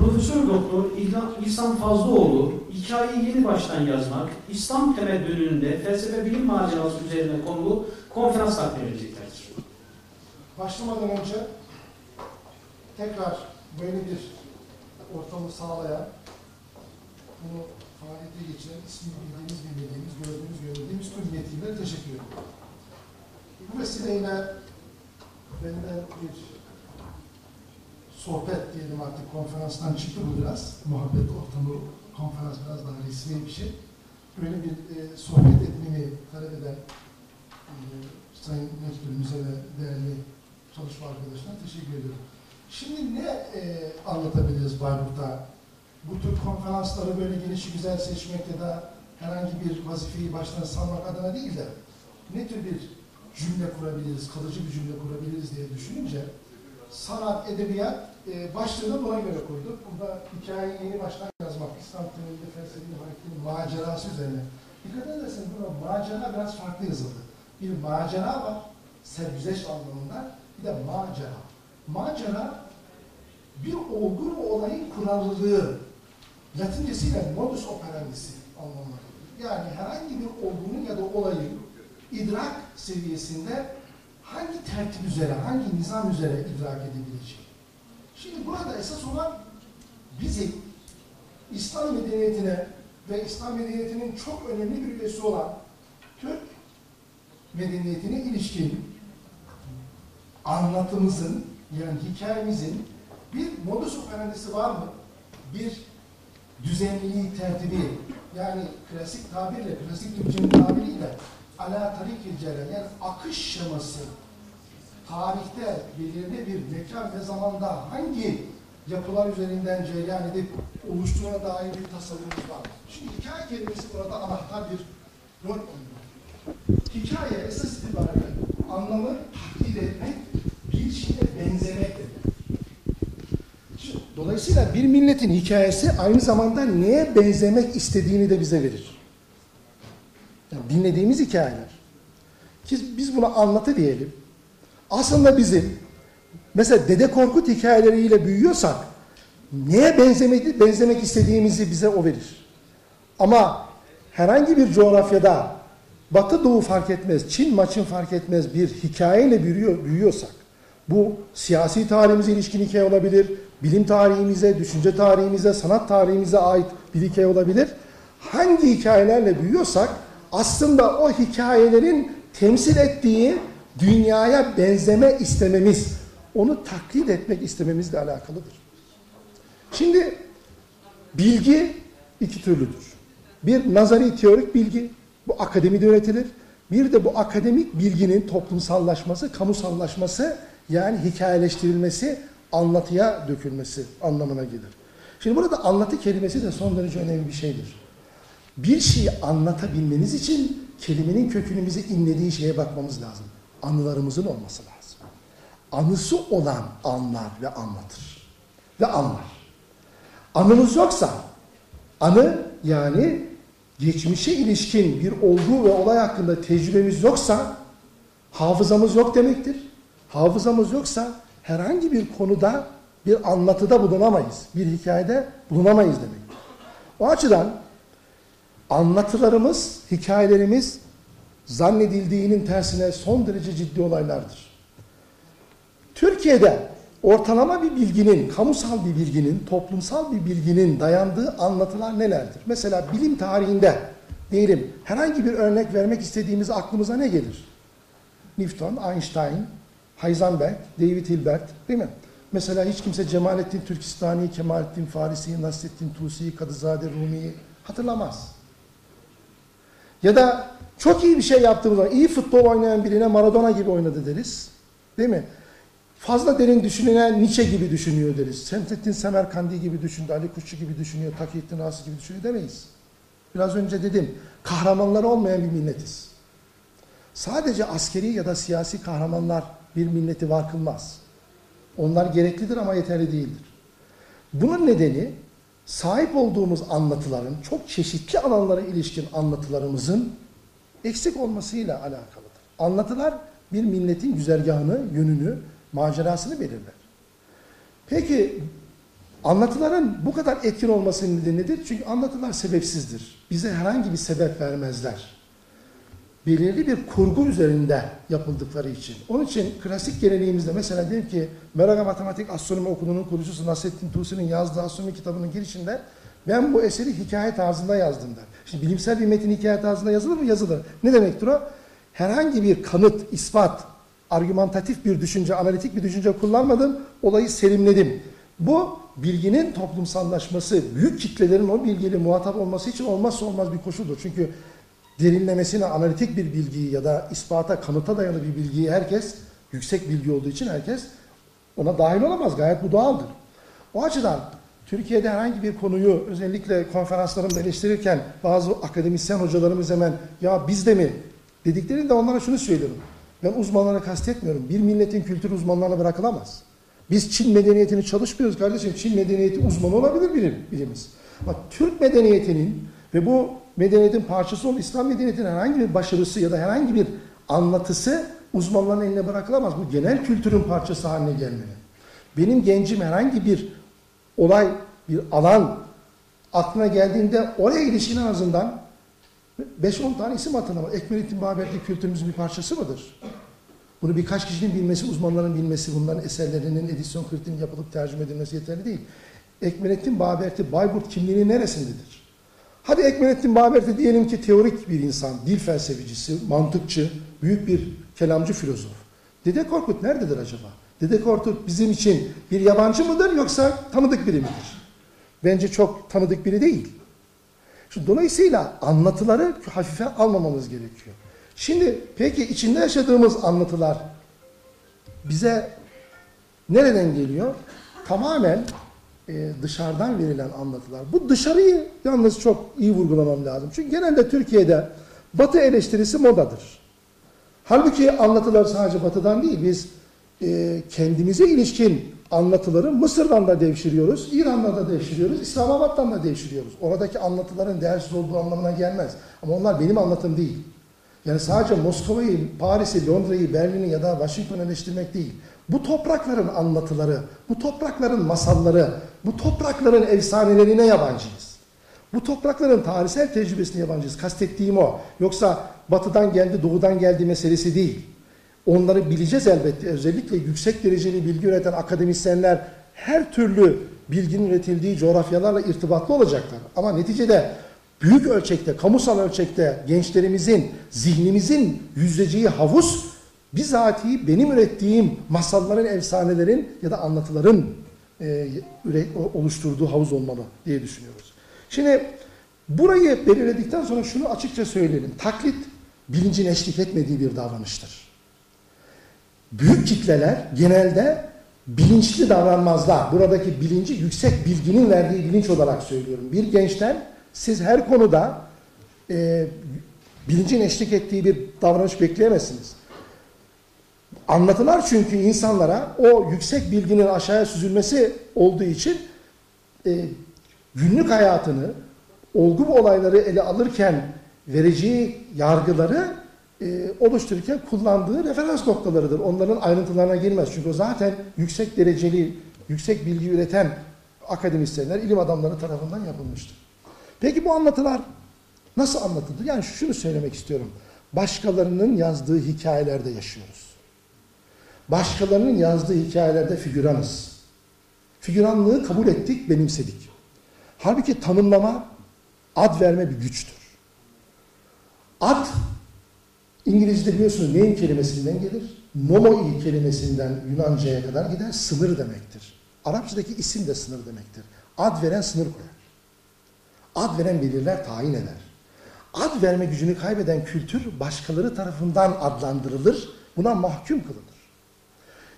Profesör Doktor İhsan Fazlıoğlu, hikayeyi yeni baştan yazmak, İslam temeddününde felsefe bilim macerası üzerine konulu konferans takdim edeceklerdir. Başlamadan önce tekrar böyle bir ortamı sağlayan, bunu faaliyete geçiren, ismini bildiğimiz, bilmediğimiz, gördüğümüz, görmediğimiz tüm yetkililere teşekkür ederim. Bu vesileyle benden bir sohbet diyelim artık konferanstan çıktı bu biraz. Muhabbet ortamı, konferans biraz daha resmi bir şey. Böyle bir e, sohbet etmemi talep eden e, Sayın Rektörümüze ve değerli çalışma arkadaşlarına teşekkür ediyorum. Şimdi ne e, anlatabiliriz Bayburt'ta? Bu tür konferansları böyle gelişi güzel seçmek ya da herhangi bir vazifeyi baştan salmak adına değil de ne tür bir cümle kurabiliriz, kalıcı bir cümle kurabiliriz diye düşününce sanat, edebiyat e, başlığını buna göre koyduk. Burada hikayeyi yeni baştan yazmak, İslam temelinde felsefi hareketinin macerası üzerine. Dikkat ederseniz burada macera biraz farklı yazıldı. Bir macera var, sergüzeş anlamında, bir de macera. Macera bir olgu ve olayın kurallılığı, latincesiyle modus operandisi anlamına. Yani herhangi bir olgunun ya da olayın idrak seviyesinde hangi tertip üzere, hangi nizam üzere idrak edebileceği. Şimdi burada esas olan bizim İslam medeniyetine ve İslam medeniyetinin çok önemli bir üyesi olan Türk medeniyetine ilişkin anlatımızın yani hikayemizin bir modus operandisi var mı? Bir düzenliliği, tertibi yani klasik tabirle, klasik Türkçenin tabiriyle ala ceren yani akış şeması tarihte belirli bir mekan ve zamanda hangi yapılar üzerinden cereyan edip oluştuğuna dair bir tasavvurumuz var. Şimdi hikaye kelimesi burada anahtar bir rol oynuyor. Hikaye esas itibariyle anlamı taklit etmek, bir şeye benzemek Dolayısıyla bir milletin hikayesi aynı zamanda neye benzemek istediğini de bize verir. Yani dinlediğimiz hikayeler. Biz buna anlatı diyelim. Aslında bizim mesela Dede Korkut hikayeleriyle büyüyorsak neye benzemek, benzemek istediğimizi bize o verir. Ama herhangi bir coğrafyada Batı Doğu fark etmez, Çin maçın fark etmez bir hikayeyle büyüyor, büyüyorsak bu siyasi tarihimize ilişkin hikaye olabilir, bilim tarihimize, düşünce tarihimize, sanat tarihimize ait bir hikaye olabilir. Hangi hikayelerle büyüyorsak aslında o hikayelerin temsil ettiği dünyaya benzeme istememiz, onu taklit etmek istememizle alakalıdır. Şimdi bilgi iki türlüdür. Bir nazari teorik bilgi, bu akademide öğretilir. Bir de bu akademik bilginin toplumsallaşması, kamusallaşması yani hikayeleştirilmesi, anlatıya dökülmesi anlamına gelir. Şimdi burada anlatı kelimesi de son derece önemli bir şeydir. Bir şeyi anlatabilmeniz için kelimenin kökünün bize inlediği şeye bakmamız lazım. Anılarımızın olması lazım. Anısı olan anlar ve anlatır. Ve anlar. Anımız yoksa, anı yani geçmişe ilişkin bir olgu ve olay hakkında tecrübemiz yoksa, hafızamız yok demektir. Hafızamız yoksa herhangi bir konuda bir anlatıda bulunamayız. Bir hikayede bulunamayız demektir. O açıdan anlatılarımız, hikayelerimiz zannedildiğinin tersine son derece ciddi olaylardır. Türkiye'de ortalama bir bilginin, kamusal bir bilginin, toplumsal bir bilginin dayandığı anlatılar nelerdir? Mesela bilim tarihinde diyelim herhangi bir örnek vermek istediğimiz aklımıza ne gelir? Newton, Einstein, Heisenberg, David Hilbert değil mi? Mesela hiç kimse Cemalettin Türkistani, Kemalettin Farisi, Nasrettin Tusi, Kadızade Rumi'yi hatırlamaz. Ya da çok iyi bir şey yaptığımız zaman iyi futbol oynayan birine Maradona gibi oynadı deriz. Değil mi? Fazla derin düşünene Nietzsche gibi düşünüyor deriz. Semsettin Semerkandi gibi düşündü, Ali Kuşçu gibi düşünüyor, Takiyettin Rasi gibi düşünüyor demeyiz. Biraz önce dedim, kahramanları olmayan bir milletiz. Sadece askeri ya da siyasi kahramanlar bir milleti var kılmaz. Onlar gereklidir ama yeterli değildir. Bunun nedeni sahip olduğumuz anlatıların, çok çeşitli alanlara ilişkin anlatılarımızın eksik olmasıyla alakalıdır. Anlatılar bir milletin güzergahını, yönünü, macerasını belirler. Peki Anlatıların bu kadar etkin olmasının nedeni nedir? Çünkü anlatılar sebepsizdir. Bize herhangi bir sebep vermezler. Belirli bir kurgu üzerinde yapıldıkları için. Onun için klasik geleneğimizde mesela diyelim ki Meraga Matematik Astronomi Okulu'nun kurucusu Nasrettin Tusi'nin yazdığı astronomi kitabının girişinde ben bu eseri hikaye tarzında yazdım der. Şimdi bilimsel bir metin hikaye tarzında yazılır mı? Yazılır. Ne demektir o? Herhangi bir kanıt, ispat, argümantatif bir düşünce, analitik bir düşünce kullanmadım, olayı selimledim. Bu bilginin toplumsallaşması, büyük kitlelerin o bilgiyle muhatap olması için olmazsa olmaz bir koşuldur. Çünkü derinlemesine analitik bir bilgiyi ya da ispata, kanıta dayalı bir bilgiyi herkes, yüksek bilgi olduğu için herkes ona dahil olamaz. Gayet bu doğaldır. O açıdan Türkiye'de herhangi bir konuyu özellikle konferanslarımda eleştirirken bazı akademisyen hocalarımız hemen ya biz de mi dediklerinde onlara şunu söylüyorum. Ben uzmanlara kastetmiyorum. Bir milletin kültür uzmanlarına bırakılamaz. Biz Çin medeniyetini çalışmıyoruz kardeşim. Çin medeniyeti uzmanı olabilir bilim, bilimiz. Ama Türk medeniyetinin ve bu medeniyetin parçası olan İslam medeniyetinin herhangi bir başarısı ya da herhangi bir anlatısı uzmanların eline bırakılamaz. Bu genel kültürün parçası haline gelmeli. Benim gencim herhangi bir olay, bir alan aklına geldiğinde oraya ilişkin en azından 5-10 tane isim hatırlama. Ekmelettin Babetli kültürümüzün bir parçası mıdır? Bunu birkaç kişinin bilmesi, uzmanların bilmesi, bunların eserlerinin edisyon kritinin yapılıp tercüme edilmesi yeterli değil. Ekmelettin Baberti Bayburt kimliğinin neresindedir? Hadi Ekmelettin Baberti diyelim ki teorik bir insan, dil felsefecisi, mantıkçı, büyük bir kelamcı filozof. Dede Korkut nerededir acaba? Dede Korkut bizim için bir yabancı mıdır yoksa tanıdık biri midir? Bence çok tanıdık biri değil. Şimdi dolayısıyla anlatıları hafife almamamız gerekiyor. Şimdi peki içinde yaşadığımız anlatılar bize nereden geliyor? Tamamen e, dışarıdan verilen anlatılar. Bu dışarıyı yalnız çok iyi vurgulamam lazım. Çünkü genelde Türkiye'de Batı eleştirisi modadır. Halbuki anlatılar sadece Batı'dan değil. Biz e, kendimize ilişkin anlatıları Mısır'dan da devşiriyoruz, İran'dan da devşiriyoruz, İslamabad'dan da devşiriyoruz. Oradaki anlatıların değersiz olduğu anlamına gelmez. Ama onlar benim anlatım değil. Yani sadece Moskova'yı, Paris'i, Londra'yı, Berlin'i ya da Washington'u eleştirmek değil. Bu toprakların anlatıları, bu toprakların masalları, bu toprakların efsanelerine yabancıyız. Bu toprakların tarihsel tecrübesine yabancıyız. Kastettiğim o. Yoksa batıdan geldi, doğudan geldi meselesi değil. Onları bileceğiz elbette. Özellikle yüksek dereceli bilgi üreten akademisyenler her türlü bilginin üretildiği coğrafyalarla irtibatlı olacaklar. Ama neticede büyük ölçekte, kamusal ölçekte gençlerimizin, zihnimizin yüzleceği havuz bizatihi benim ürettiğim masalların, efsanelerin ya da anlatıların e, oluşturduğu havuz olmalı diye düşünüyoruz. Şimdi burayı belirledikten sonra şunu açıkça söyleyelim. Taklit bilincin eşlik etmediği bir davranıştır. Büyük kitleler genelde bilinçli davranmazlar. Buradaki bilinci yüksek bilginin verdiği bilinç olarak söylüyorum. Bir gençten siz her konuda e, bilincin eşlik ettiği bir davranış bekleyemezsiniz. Anlatılar çünkü insanlara o yüksek bilginin aşağıya süzülmesi olduğu için e, günlük hayatını, olgu olayları ele alırken vereceği yargıları e, oluştururken kullandığı referans noktalarıdır. Onların ayrıntılarına girmez. Çünkü zaten yüksek dereceli, yüksek bilgi üreten akademisyenler, ilim adamları tarafından yapılmıştır. Peki bu anlatılar nasıl anlatıldı? Yani şunu söylemek istiyorum. Başkalarının yazdığı hikayelerde yaşıyoruz. Başkalarının yazdığı hikayelerde figüranız. Figüranlığı kabul ettik, benimsedik. Halbuki tanımlama, ad verme bir güçtür. Ad, İngilizce biliyorsunuz neyin kelimesinden gelir? Nomoi kelimesinden Yunanca'ya kadar gider, sınır demektir. Arapçadaki isim de sınır demektir. Ad veren sınır koyar. Ad veren belirler, tayin eder. Ad verme gücünü kaybeden kültür başkaları tarafından adlandırılır, buna mahkum kılınır.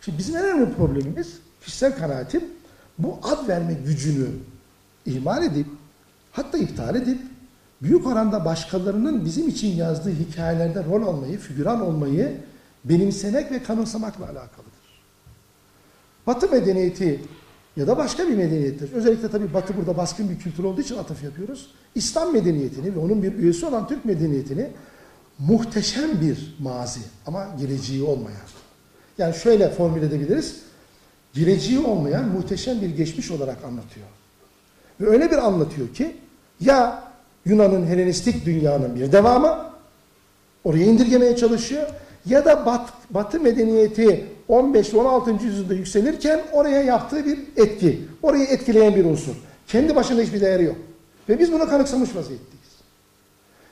Şimdi bizim en önemli problemimiz, kişisel kanaatim, bu ad verme gücünü ihmal edip, hatta iptal edip, büyük oranda başkalarının bizim için yazdığı hikayelerde rol almayı, figüran olmayı benimsemek ve kanımsamakla alakalıdır. Batı medeniyeti ya da başka bir medeniyettir. Özellikle tabii Batı burada baskın bir kültür olduğu için atıf yapıyoruz. İslam medeniyetini ve onun bir üyesi olan Türk medeniyetini muhteşem bir mazi ama geleceği olmayan. Yani şöyle formüle edebiliriz. geleceği olmayan muhteşem bir geçmiş olarak anlatıyor. Ve öyle bir anlatıyor ki ya Yunan'ın Helenistik dünyanın bir devamı oraya indirgemeye çalışıyor ya da bat, Batı medeniyeti 15 ve 16. yüzyılda yükselirken oraya yaptığı bir etki, orayı etkileyen bir unsur. Kendi başına hiçbir değeri yok. Ve biz bunu kanıksamış vaziyetteyiz.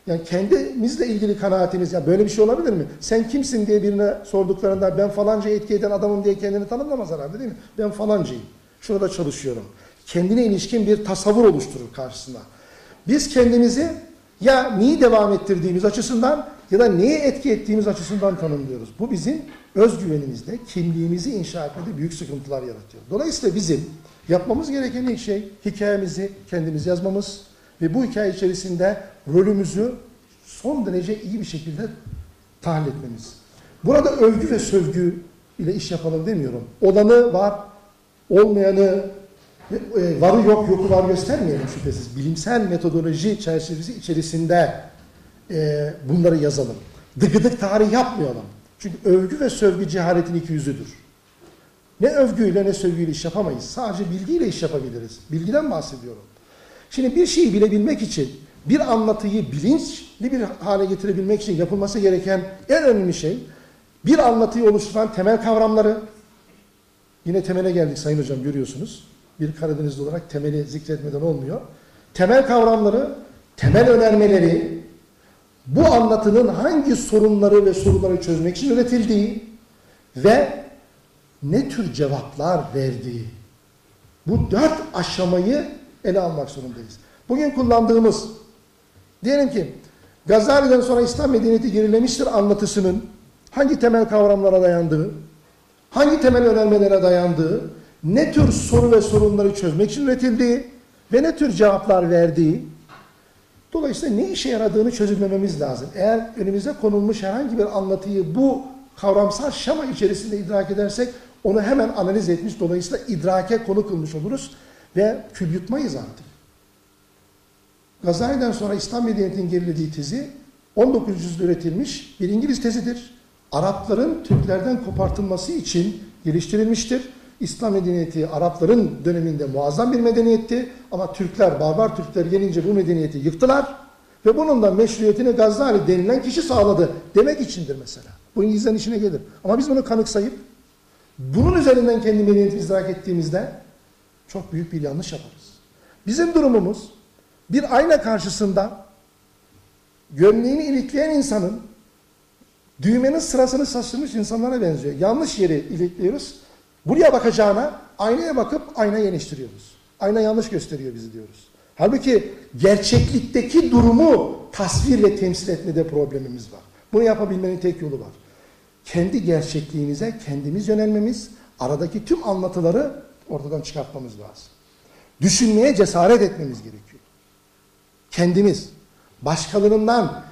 Yani kendimizle ilgili kanaatimiz, ya böyle bir şey olabilir mi? Sen kimsin diye birine sorduklarında ben falanca etki eden adamım diye kendini tanımlamaz herhalde değil mi? Ben falancayım. Şurada çalışıyorum. Kendine ilişkin bir tasavvur oluşturur karşısında. Biz kendimizi ya neyi devam ettirdiğimiz açısından ya da neye etki ettiğimiz açısından tanımlıyoruz. Bu bizim özgüvenimizde, kimliğimizi inşa etmede büyük sıkıntılar yaratıyor. Dolayısıyla bizim yapmamız gereken ilk şey hikayemizi kendimiz yazmamız ve bu hikaye içerisinde rolümüzü son derece iyi bir şekilde tahlil etmemiz. Burada övgü ve sövgü ile iş yapalım demiyorum. Olanı var, olmayanı varı yok, yoku var göstermeyelim şüphesiz. Bilimsel metodoloji çerçevesi içerisinde e, bunları yazalım. Dıgıdık tarih yapmayalım. Çünkü övgü ve sövgü cehaletin iki yüzüdür. Ne övgüyle ne sövgüyle iş yapamayız. Sadece bilgiyle iş yapabiliriz. Bilgiden bahsediyorum. Şimdi bir şeyi bilebilmek için, bir anlatıyı bilinçli bir hale getirebilmek için yapılması gereken en önemli şey, bir anlatıyı oluşturan temel kavramları, yine temele geldik Sayın Hocam görüyorsunuz. Bir Karadenizli olarak temeli zikretmeden olmuyor. Temel kavramları, temel önermeleri, bu anlatının hangi sorunları ve soruları çözmek için üretildiği ve ne tür cevaplar verdiği. Bu dört aşamayı ele almak zorundayız. Bugün kullandığımız, diyelim ki Gazali'den sonra İslam medeniyeti gerilemiştir anlatısının hangi temel kavramlara dayandığı, hangi temel önermelere dayandığı, ne tür soru ve sorunları çözmek için üretildiği ve ne tür cevaplar verdiği, dolayısıyla ne işe yaradığını çözümlememiz lazım. Eğer önümüze konulmuş herhangi bir anlatıyı bu kavramsal şema içerisinde idrak edersek onu hemen analiz etmiş, dolayısıyla idrake konu kılmış oluruz ve kül yutmayız artık. Gazali'den sonra İslam medeniyetinin gerilediği tezi 19. yüzyılda üretilmiş bir İngiliz tezidir. Arapların Türklerden kopartılması için geliştirilmiştir. İslam medeniyeti Arapların döneminde muazzam bir medeniyetti ama Türkler, barbar Türkler gelince bu medeniyeti yıktılar ve bunun da meşruiyetini Gazali denilen kişi sağladı demek içindir mesela. Bu İngilizlerin işine gelir. Ama biz bunu kanıksayıp bunun üzerinden kendi medeniyetimizi idrak ettiğimizde çok büyük bir yanlış yaparız. Bizim durumumuz bir ayna karşısında gömleğini ilikleyen insanın düğmenin sırasını şaşırmış insanlara benziyor. Yanlış yeri ilikliyoruz. Buraya bakacağına aynaya bakıp aynayı eleştiriyoruz. Ayna yanlış gösteriyor bizi diyoruz. Halbuki gerçeklikteki durumu tasvir ve temsil etmede problemimiz var. Bunu yapabilmenin tek yolu var. Kendi gerçekliğimize kendimiz yönelmemiz, aradaki tüm anlatıları ortadan çıkartmamız lazım. Düşünmeye cesaret etmemiz gerekiyor. Kendimiz, başkalarından,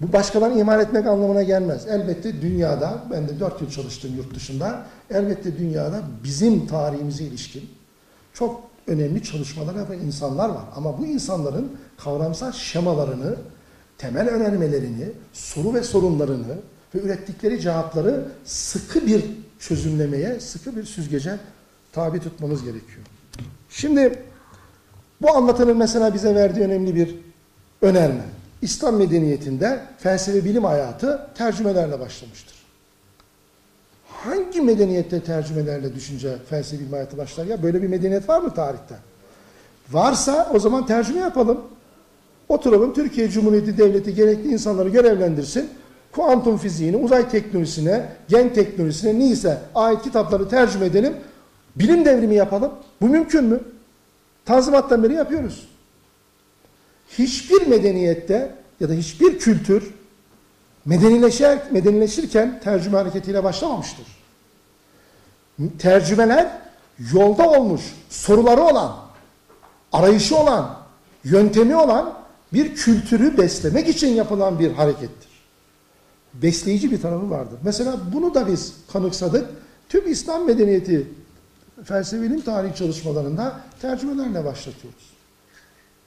bu başkalarını iman etmek anlamına gelmez. Elbette dünyada, ben de dört yıl çalıştım yurt dışında, elbette dünyada bizim tarihimize ilişkin çok önemli çalışmalar yapan insanlar var. Ama bu insanların kavramsal şemalarını, temel önermelerini, soru ve sorunlarını ve ürettikleri cevapları sıkı bir çözümlemeye, sıkı bir süzgece tabi tutmamız gerekiyor. Şimdi bu anlatının mesela bize verdiği önemli bir önerme. İslam medeniyetinde felsefe bilim hayatı tercümelerle başlamıştır. Hangi medeniyette tercümelerle düşünce felsefe bilim hayatı başlar ya? Böyle bir medeniyet var mı tarihte? Varsa o zaman tercüme yapalım. Oturalım Türkiye Cumhuriyeti Devleti gerekli insanları görevlendirsin. Kuantum fiziğine, uzay teknolojisine, gen teknolojisine neyse ait kitapları tercüme edelim. Bilim devrimi yapalım. Bu mümkün mü? Tanzimattan beri yapıyoruz. Hiçbir medeniyette ya da hiçbir kültür medenileşer, medenileşirken tercüme hareketiyle başlamamıştır. Tercümeler yolda olmuş, soruları olan, arayışı olan, yöntemi olan bir kültürü beslemek için yapılan bir harekettir. Besleyici bir tarafı vardır. Mesela bunu da biz kanıksadık. Tüm İslam medeniyeti felsefe bilim tarihi çalışmalarında tercümelerle başlatıyoruz.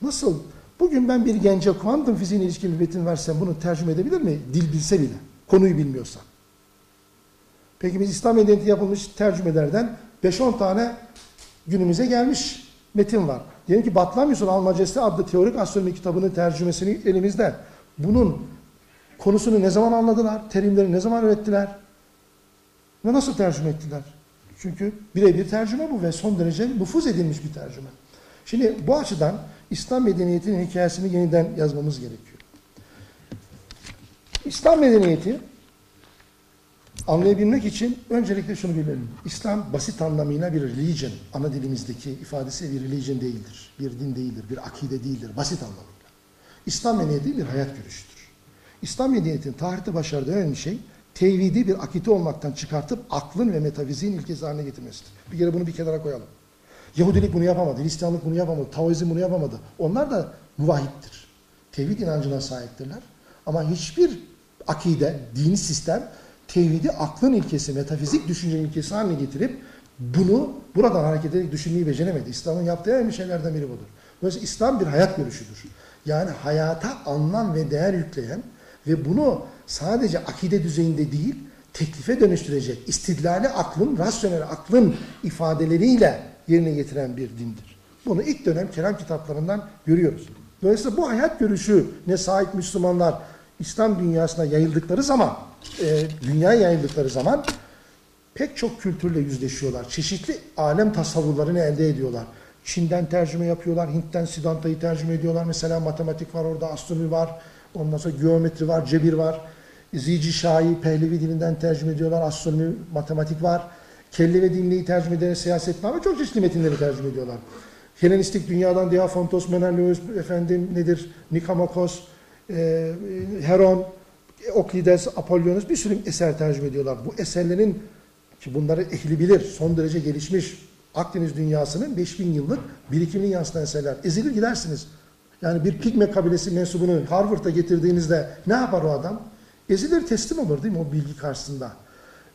Nasıl? Bugün ben bir gence kuantum fiziğine ilişkin bir metin versem bunu tercüme edebilir mi? Dil bilse bile. Konuyu bilmiyorsa. Peki biz İslam medeniyeti yapılmış tercümelerden 5-10 tane günümüze gelmiş metin var. Diyelim ki Batlamyus'un Almacesi adlı teorik astronomi kitabının tercümesini elimizde. Bunun konusunu ne zaman anladılar? Terimleri ne zaman öğrettiler? Ve nasıl tercüme ettiler? Çünkü birebir tercüme bu ve son derece nüfuz edilmiş bir tercüme. Şimdi bu açıdan İslam medeniyetinin hikayesini yeniden yazmamız gerekiyor. İslam medeniyeti anlayabilmek için öncelikle şunu bilelim. İslam basit anlamıyla bir religion, ana dilimizdeki ifadesi bir religion değildir. Bir din değildir, bir akide değildir, basit anlamıyla. İslam medeniyeti bir hayat görüşüdür. İslam medeniyetinin tarihte başardığı önemli şey, tevhidi bir akide olmaktan çıkartıp aklın ve metafiziğin ilkesi haline getirmesidir. Bir kere bunu bir kenara koyalım. Yahudilik bunu yapamadı, Hristiyanlık bunu yapamadı, Taoizm bunu yapamadı. Onlar da muvahittir. Tevhid inancına sahiptirler. Ama hiçbir akide, dini sistem tevhidi aklın ilkesi, metafizik düşünce ilkesi haline getirip bunu buradan hareket ederek düşünmeyi beceremedi. İslam'ın yaptığı en şeylerden biri budur. Dolayısıyla İslam bir hayat görüşüdür. Yani hayata anlam ve değer yükleyen ve bunu sadece akide düzeyinde değil, teklife dönüştürecek, istidlali aklın, rasyonel aklın ifadeleriyle yerine getiren bir dindir. Bunu ilk dönem kelam kitaplarından görüyoruz. Dolayısıyla bu hayat görüşüne sahip Müslümanlar İslam dünyasına yayıldıkları zaman, e, dünyaya yayıldıkları zaman pek çok kültürle yüzleşiyorlar. Çeşitli alem tasavvurlarını elde ediyorlar. Çin'den tercüme yapıyorlar, Hint'ten Siddhanta'yı tercüme ediyorlar. Mesela matematik var orada, astronomi var, ondan sonra geometri var, cebir var. Zici Şahi, Pehlevi dilinden tercüme ediyorlar, astronomi, matematik var. Kelle ve dinliği tercüme ederek siyaset var ve çok çeşitli metinleri tercüme ediyorlar. Helenistik dünyadan Diafontos, Menelaus, efendim nedir, Nikamakos, e, Heron, Oklides, Apollonius bir sürü eser tercüme ediyorlar. Bu eserlerin ki bunları ehli bilir, son derece gelişmiş Akdeniz dünyasının 5000 yıllık birikimini yansıtan eserler. Ezilir gidersiniz. Yani bir Pigme kabilesi mensubunu Harvard'a getirdiğinizde ne yapar o adam? Ezilir teslim olur değil mi o bilgi karşısında?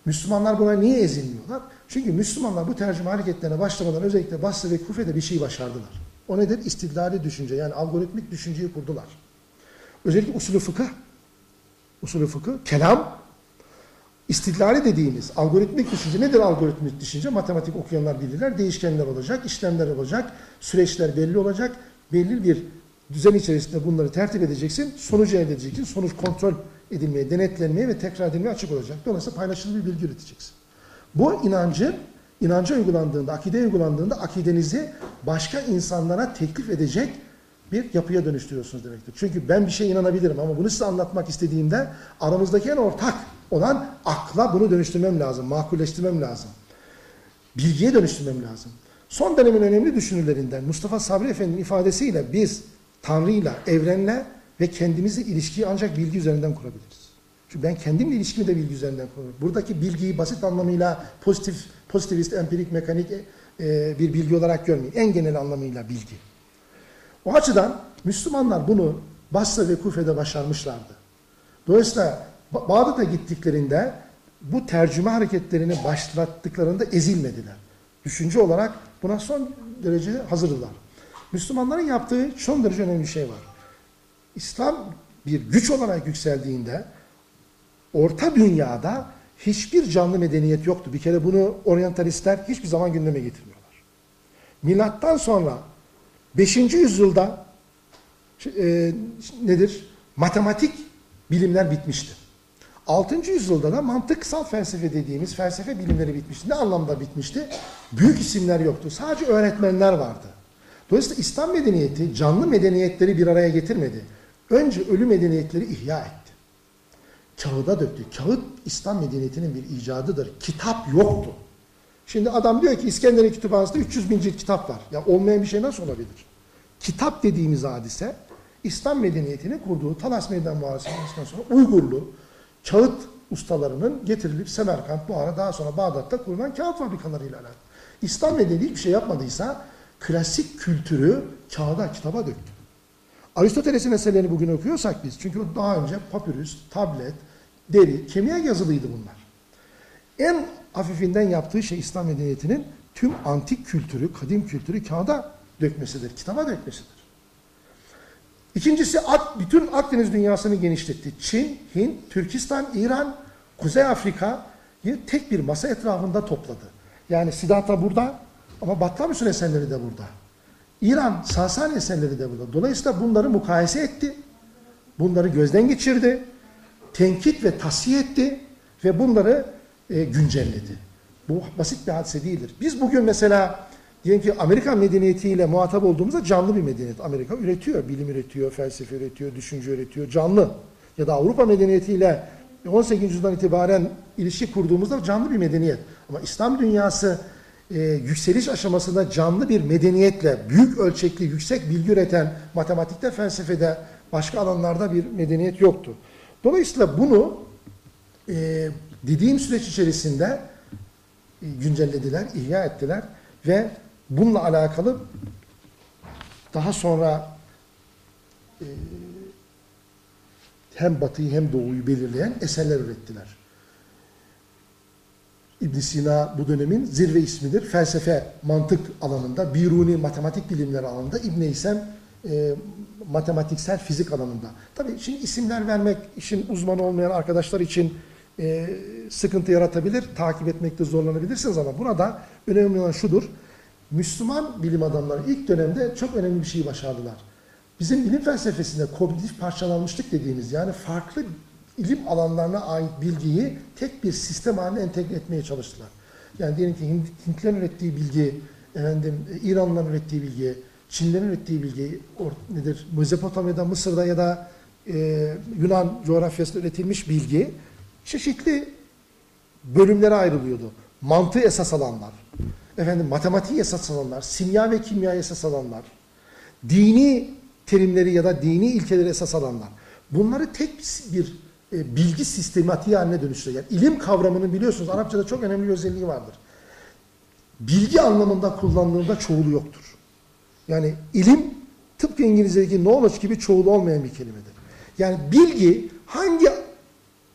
Müslümanlar buna niye ezilmiyorlar? Çünkü Müslümanlar bu tercüme hareketlerine başlamadan özellikle Basra ve Kufe'de bir şey başardılar. O nedir? İstidlali düşünce yani algoritmik düşünceyi kurdular. Özellikle usulü fıkıh, usulü fıkıh, kelam, istidlali dediğimiz algoritmik düşünce nedir algoritmik düşünce? Matematik okuyanlar bilirler. Değişkenler olacak, işlemler olacak, süreçler belli olacak. Belli bir düzen içerisinde bunları tertip edeceksin, sonucu elde edeceksin. Sonuç kontrol edilmeye, denetlenmeye ve tekrar edilmeye açık olacak. Dolayısıyla paylaşılı bir bilgi üreteceksin. Bu inancı, inanca uygulandığında, akide uygulandığında akidenizi başka insanlara teklif edecek bir yapıya dönüştürüyorsunuz demektir. Çünkü ben bir şeye inanabilirim ama bunu size anlatmak istediğimde aramızdaki en ortak olan akla bunu dönüştürmem lazım, makulleştirmem lazım. Bilgiye dönüştürmem lazım. Son dönemin önemli düşünürlerinden Mustafa Sabri Efendi'nin ifadesiyle biz Tanrı'yla, evrenle ve kendimizle ilişkiyi ancak bilgi üzerinden kurabiliriz. Çünkü ben kendimle ilişkimi de bilgi üzerinden kuruyorum. Buradaki bilgiyi basit anlamıyla pozitif, pozitivist, empirik, mekanik e, bir bilgi olarak görmeyin. En genel anlamıyla bilgi. O açıdan Müslümanlar bunu Basra ve Kufe'de başarmışlardı. Dolayısıyla Bağdat'a gittiklerinde bu tercüme hareketlerini başlattıklarında ezilmediler. Düşünce olarak buna son derece hazırdılar. Müslümanların yaptığı son derece önemli bir şey var. İslam bir güç olarak yükseldiğinde orta dünyada hiçbir canlı medeniyet yoktu. Bir kere bunu oryantalistler hiçbir zaman gündeme getirmiyorlar. Milattan sonra 5. yüzyılda e, nedir? Matematik bilimler bitmişti. 6. yüzyılda da mantıksal felsefe dediğimiz felsefe bilimleri bitmişti. Ne anlamda bitmişti? Büyük isimler yoktu. Sadece öğretmenler vardı. Dolayısıyla İslam medeniyeti canlı medeniyetleri bir araya getirmedi. Önce ölü medeniyetleri ihya etti. Kağıda döktü. Kağıt İslam medeniyetinin bir icadıdır. Kitap yoktu. Şimdi adam diyor ki İskender'in kütüphanesinde 300 bin cilt kitap var. Ya olmayan bir şey nasıl olabilir? Kitap dediğimiz hadise İslam medeniyetini kurduğu Talas Meydan Muharebesi'nden sonra Uygurlu kağıt ustalarının getirilip Semerkant, Buhara daha sonra Bağdat'ta kurulan kağıt fabrikalarıyla alakalı. İslam medeniyeti bir şey yapmadıysa klasik kültürü kağıda, kitaba döktü. Aristoteles'in eserlerini bugün okuyorsak biz, çünkü daha önce papyrus, tablet, deri, kemiğe yazılıydı bunlar. En hafifinden yaptığı şey İslam medeniyetinin tüm antik kültürü, kadim kültürü kağıda dökmesidir, kitaba dökmesidir. İkincisi bütün Akdeniz dünyasını genişletti. Çin, Hint, Türkistan, İran, Kuzey Afrika'yı tek bir masa etrafında topladı. Yani Siddhartha burada ama Batlamyus'un eserleri de burada. İran Sasani eserleri de burada. Dolayısıyla bunları mukayese etti. Bunları gözden geçirdi. Tenkit ve tasfiye etti ve bunları e, güncelledi. Bu basit bir hadise değildir. Biz bugün mesela diyelim ki Amerikan medeniyetiyle muhatap olduğumuzda canlı bir medeniyet. Amerika üretiyor, bilim üretiyor, felsefe üretiyor, düşünce üretiyor, canlı. Ya da Avrupa medeniyetiyle 18. yüzyıldan itibaren ilişki kurduğumuzda canlı bir medeniyet. Ama İslam dünyası e, yükseliş aşamasında canlı bir medeniyetle büyük ölçekli yüksek bilgi üreten matematikte, felsefede, başka alanlarda bir medeniyet yoktu. Dolayısıyla bunu e, dediğim süreç içerisinde e, güncellediler, ihya ettiler ve bununla alakalı daha sonra e, hem batıyı hem doğuyu belirleyen eserler ürettiler. İbn Sina bu dönemin zirve ismidir. Felsefe, mantık alanında, Biruni matematik bilimleri alanında, İbn İsem e, matematiksel fizik alanında. Tabii şimdi isimler vermek işin uzmanı olmayan arkadaşlar için e, sıkıntı yaratabilir, takip etmekte zorlanabilirsiniz ama burada önemli olan şudur. Müslüman bilim adamları ilk dönemde çok önemli bir şeyi başardılar. Bizim ilim felsefesinde kognitif parçalanmışlık dediğimiz yani farklı ilim alanlarına ait bilgiyi tek bir sistem haline entegre etmeye çalıştılar. Yani diyelim ki Hint- Hintlerin ürettiği bilgi, efendim İranlıların ürettiği bilgi, Çinlerin ürettiği bilgi or- nedir? Mezopotamya'da, Mısır'da ya da e, Yunan coğrafyasında üretilmiş bilgi çeşitli bölümlere ayrılıyordu. Mantığı esas alanlar, efendim matematiği esas alanlar, simya ve kimya esas alanlar, dini terimleri ya da dini ilkeleri esas alanlar. Bunları tek bir e, bilgi sistematiği haline dönüştürüyor. Yani ilim kavramının biliyorsunuz Arapçada çok önemli bir özelliği vardır. Bilgi anlamında kullanıldığında çoğulu yoktur. Yani ilim tıpkı İngilizce'deki knowledge gibi çoğulu olmayan bir kelimedir. Yani bilgi hangi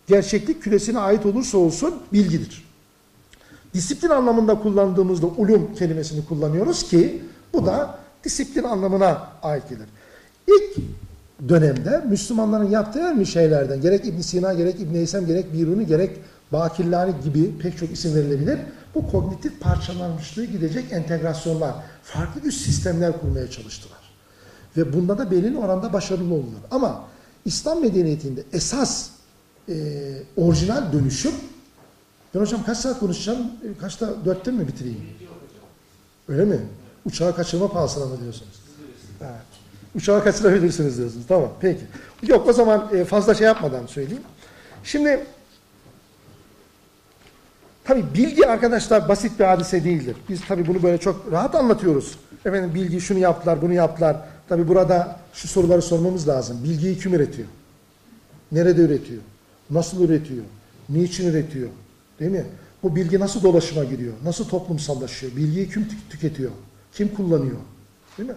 gerçeklik küresine ait olursa olsun bilgidir. Disiplin anlamında kullandığımızda ulum kelimesini kullanıyoruz ki bu da disiplin anlamına ait gelir. İlk dönemde Müslümanların yaptığı önemli şeylerden gerek İbn Sina gerek İbn Heysem gerek Biruni gerek Bakillani gibi pek çok isim verilebilir. Bu kognitif parçalanmışlığı gidecek entegrasyonlar, farklı üst sistemler kurmaya çalıştılar. Ve bunda da belirli oranda başarılı oldular. Ama İslam medeniyetinde esas e, orijinal dönüşüm ben hocam kaç saat konuşacağım? E, Kaçta? Dörtte mi bitireyim? Öyle mi? Uçağı kaçırma pahasına mı diyorsunuz? Evet. Uçağı kaçırabilirsiniz diyorsunuz. Tamam peki. Yok o zaman e, fazla şey yapmadan söyleyeyim. Şimdi tabi bilgi arkadaşlar basit bir hadise değildir. Biz tabi bunu böyle çok rahat anlatıyoruz. Efendim bilgi şunu yaptılar, bunu yaptılar. Tabi burada şu soruları sormamız lazım. Bilgiyi kim üretiyor? Nerede üretiyor? Nasıl üretiyor? Niçin üretiyor? Değil mi? Bu bilgi nasıl dolaşıma giriyor? Nasıl toplumsallaşıyor? Bilgiyi kim tü- tüketiyor? Kim kullanıyor? Değil mi?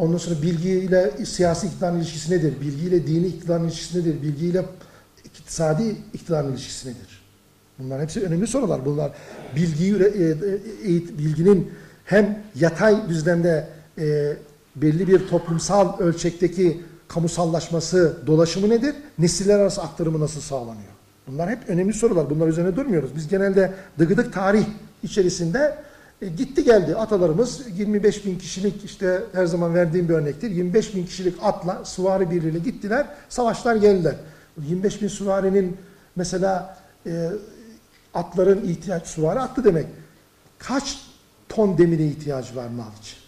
Ondan sonra bilgiyle siyasi iktidarın ilişkisi nedir? Bilgiyle dini iktidarın ilişkisi nedir? Bilgiyle iktisadi iktidarın ilişkisi nedir? Bunlar hepsi önemli sorular. Bunlar bilgiyi e, e, bilginin hem yatay düzlemde e, belli bir toplumsal ölçekteki kamusallaşması, dolaşımı nedir? Nesiller arası aktarımı nasıl sağlanıyor? Bunlar hep önemli sorular. Bunlar üzerine durmuyoruz. Biz genelde dıgıdık tarih içerisinde e, gitti geldi. Atalarımız 25 bin kişilik işte her zaman verdiğim bir örnektir. 25 bin kişilik atla süvari birliğiyle gittiler. Savaşlar geldiler. 25 bin süvarinin mesela e, atların ihtiyaç, süvari attı demek. Kaç ton demire ihtiyacı var nal için?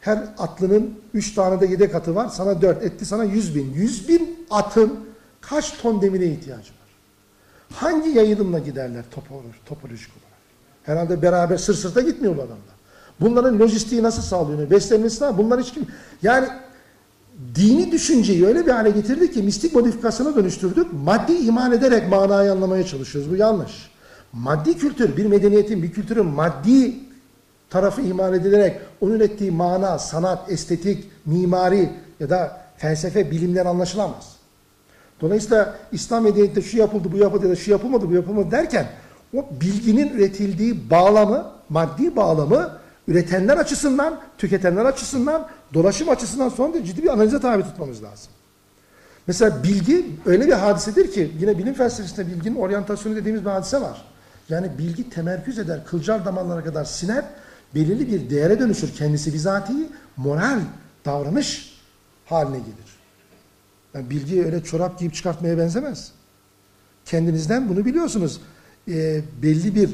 Her atlının 3 tane de yedek atı var. Sana 4 etti sana 100 bin. 100 bin atın kaç ton demire ihtiyacı var? Hangi yayılımla giderler topolo- topolojik? Herhalde beraber sır sırta gitmiyor bu adamlar. Bunların lojistiği nasıl sağlıyor? Beslenmesi nasıl? Bunlar hiç kim? Yani dini düşünceyi öyle bir hale getirdi ki mistik modifikasyona dönüştürdük. Maddi iman ederek manayı anlamaya çalışıyoruz. Bu yanlış. Maddi kültür, bir medeniyetin, bir kültürün maddi tarafı iman edilerek onun ürettiği mana, sanat, estetik, mimari ya da felsefe, bilimler anlaşılamaz. Dolayısıyla İslam medeniyetinde şu yapıldı, bu yapıldı ya da şu yapılmadı, bu yapılmadı derken o bilginin üretildiği bağlamı, maddi bağlamı üretenler açısından, tüketenler açısından, dolaşım açısından son derece ciddi bir analize tabi tutmamız lazım. Mesela bilgi öyle bir hadisedir ki yine bilim felsefesinde bilginin oryantasyonu dediğimiz bir hadise var. Yani bilgi temerküz eder, kılcal damarlara kadar siner, belirli bir değere dönüşür. Kendisi bizatihi moral davranış haline gelir. Yani bilgi öyle çorap giyip çıkartmaya benzemez. Kendinizden bunu biliyorsunuz. Ee, belli bir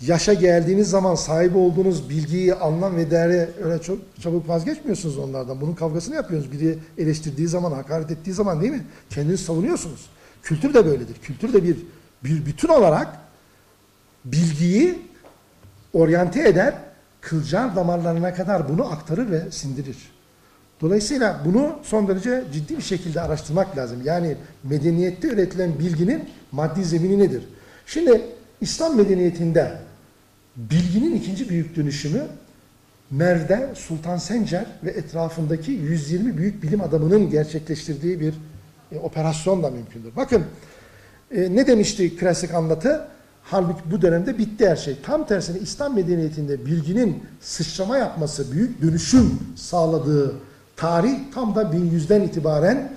yaşa geldiğiniz zaman sahip olduğunuz bilgiyi, anlam ve değeri öyle çok çabuk vazgeçmiyorsunuz onlardan. Bunun kavgasını yapıyorsunuz. Biri eleştirdiği zaman, hakaret ettiği zaman değil mi? Kendinizi savunuyorsunuz. Kültür de böyledir. Kültür de bir, bir bütün olarak bilgiyi oryante eder, kılcal damarlarına kadar bunu aktarır ve sindirir. Dolayısıyla bunu son derece ciddi bir şekilde araştırmak lazım. Yani medeniyette üretilen bilginin maddi zemini nedir? Şimdi İslam medeniyetinde bilginin ikinci büyük dönüşümü Merv'de Sultan Sencer ve etrafındaki 120 büyük bilim adamının gerçekleştirdiği bir e, operasyonla mümkündür. Bakın e, ne demişti klasik anlatı? Halbuki bu dönemde bitti her şey. Tam tersine İslam medeniyetinde bilginin sıçrama yapması, büyük dönüşüm sağladığı tarih tam da 1100'den itibaren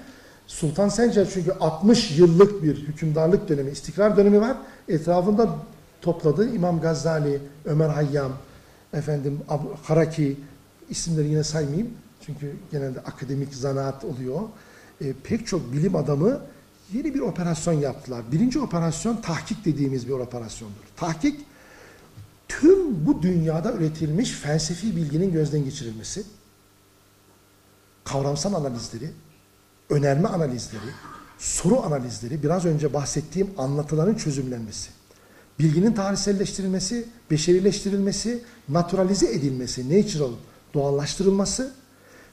Sultan Sencer çünkü 60 yıllık bir hükümdarlık dönemi, istikrar dönemi var. Etrafında topladığı İmam Gazali, Ömer Hayyam, efendim Haraki isimleri yine saymayayım. Çünkü genelde akademik zanaat oluyor. E, pek çok bilim adamı yeni bir operasyon yaptılar. Birinci operasyon tahkik dediğimiz bir operasyondur. Tahkik tüm bu dünyada üretilmiş felsefi bilginin gözden geçirilmesi, kavramsal analizleri, önerme analizleri, soru analizleri, biraz önce bahsettiğim anlatıların çözümlenmesi, bilginin tarihselleştirilmesi, beşerileştirilmesi, naturalize edilmesi, natural, doğallaştırılması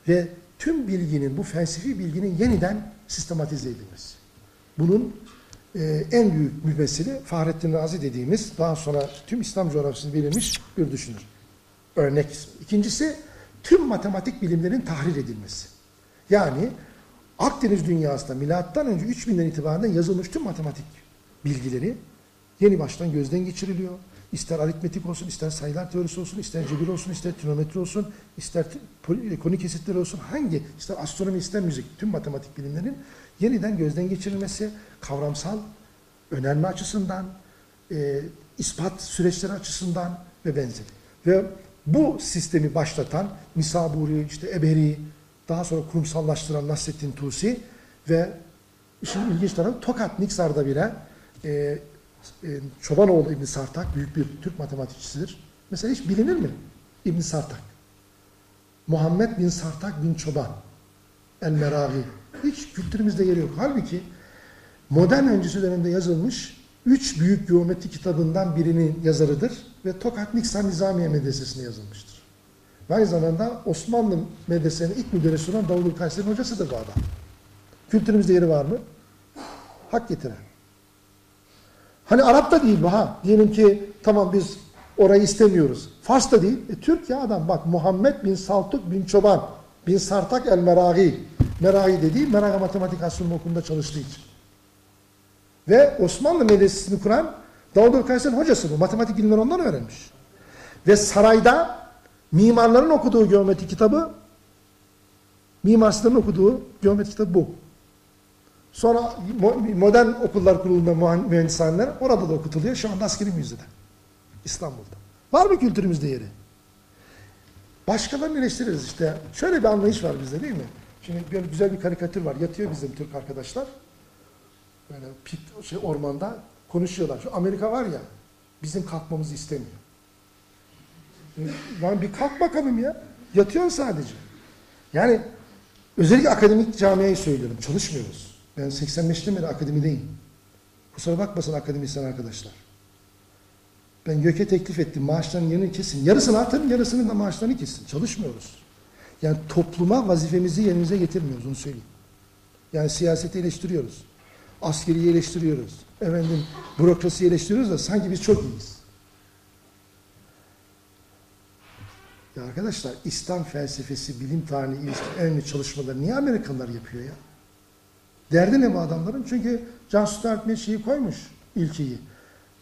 ve tüm bilginin, bu felsefi bilginin yeniden sistematize edilmesi. Bunun e, en büyük mümessili Fahrettin Razi dediğimiz, daha sonra tüm İslam coğrafyasını belirmiş bir düşünür. Örnek ismi. İkincisi, tüm matematik bilimlerin tahrir edilmesi. Yani Akdeniz dünyasında milattan önce 3000'den itibaren yazılmış tüm matematik bilgileri yeni baştan gözden geçiriliyor. İster aritmetik olsun, ister sayılar teorisi olsun, ister cebir olsun, ister trigonometri olsun, ister pol- konik kesitler olsun, hangi, ister astronomi, ister müzik, tüm matematik bilimlerin yeniden gözden geçirilmesi, kavramsal önerme açısından, e, ispat süreçleri açısından ve benzeri. Ve bu sistemi başlatan Misaburi, işte Eberi, daha sonra kurumsallaştıran Nasrettin Tusi ve işin ilginç tarafı Tokat Niksar'da bile e, e, Çobanoğlu İbn Sartak büyük bir Türk matematikçisidir. Mesela hiç bilinir mi İbn Sartak? Muhammed bin Sartak bin Çoban El Meragi. Hiç kültürümüzde yeri yok. Halbuki modern öncesi dönemde yazılmış üç büyük geometri kitabından birinin yazarıdır ve Tokat Niksar Nizamiye Medresesi'ne yazılmıştır. Aynı zamanda Osmanlı medresenin ilk müderrisi olan Davul Kayseri'nin hocasıdır bu adam. Kültürümüzde yeri var mı? Hak getiren. Hani Arap da değil bu ha. Diyelim ki tamam biz orayı istemiyoruz. Fars da değil. E, Türk ya adam bak Muhammed bin Saltuk bin Çoban bin Sartak el Meragi. Meragi dediği Meraga Matematik Astronomi Okulu'nda çalıştığı için. Ve Osmanlı medresesini kuran Davul Kayseri'nin hocası bu. Matematik bilimleri ondan öğrenmiş. Ve sarayda mimarların okuduğu geometri kitabı Mimar Sinan'ın okuduğu geometri kitabı bu. Sonra mo- modern okullar kurulunda mühendishaneler orada da okutuluyor. Şu anda askeri müzede. İstanbul'da. Var mı kültürümüzde yeri? Başkalarını eleştiririz işte. Şöyle bir anlayış var bizde değil mi? Şimdi böyle güzel bir karikatür var. Yatıyor bizim Türk arkadaşlar. Böyle pit, şey, ormanda konuşuyorlar. Şu Amerika var ya bizim kalkmamızı istemiyor. Lan bir kalk bakalım ya. Yatıyorsun sadece. Yani özellikle akademik camiayı söylüyorum. Çalışmıyoruz. Ben 85'ten beri akademideyim. Kusura bakmasın akademisyen arkadaşlar. Ben YÖK'e teklif ettim. Maaşların yarını kesin. Yarısını artırın, yarısının da maaşlarını kesin. Çalışmıyoruz. Yani topluma vazifemizi yerimize getirmiyoruz. Onu söyleyeyim. Yani siyaseti eleştiriyoruz. Askeriyi eleştiriyoruz. Efendim bürokrasiyi eleştiriyoruz da sanki biz çok iyiyiz. Ya arkadaşlar İslam felsefesi, bilim tarihine ilişkin önemli çalışmaları niye Amerikalılar yapıyor ya? Derdi ne bu adamların? Çünkü John Stuart şeyi koymuş ilkeyi.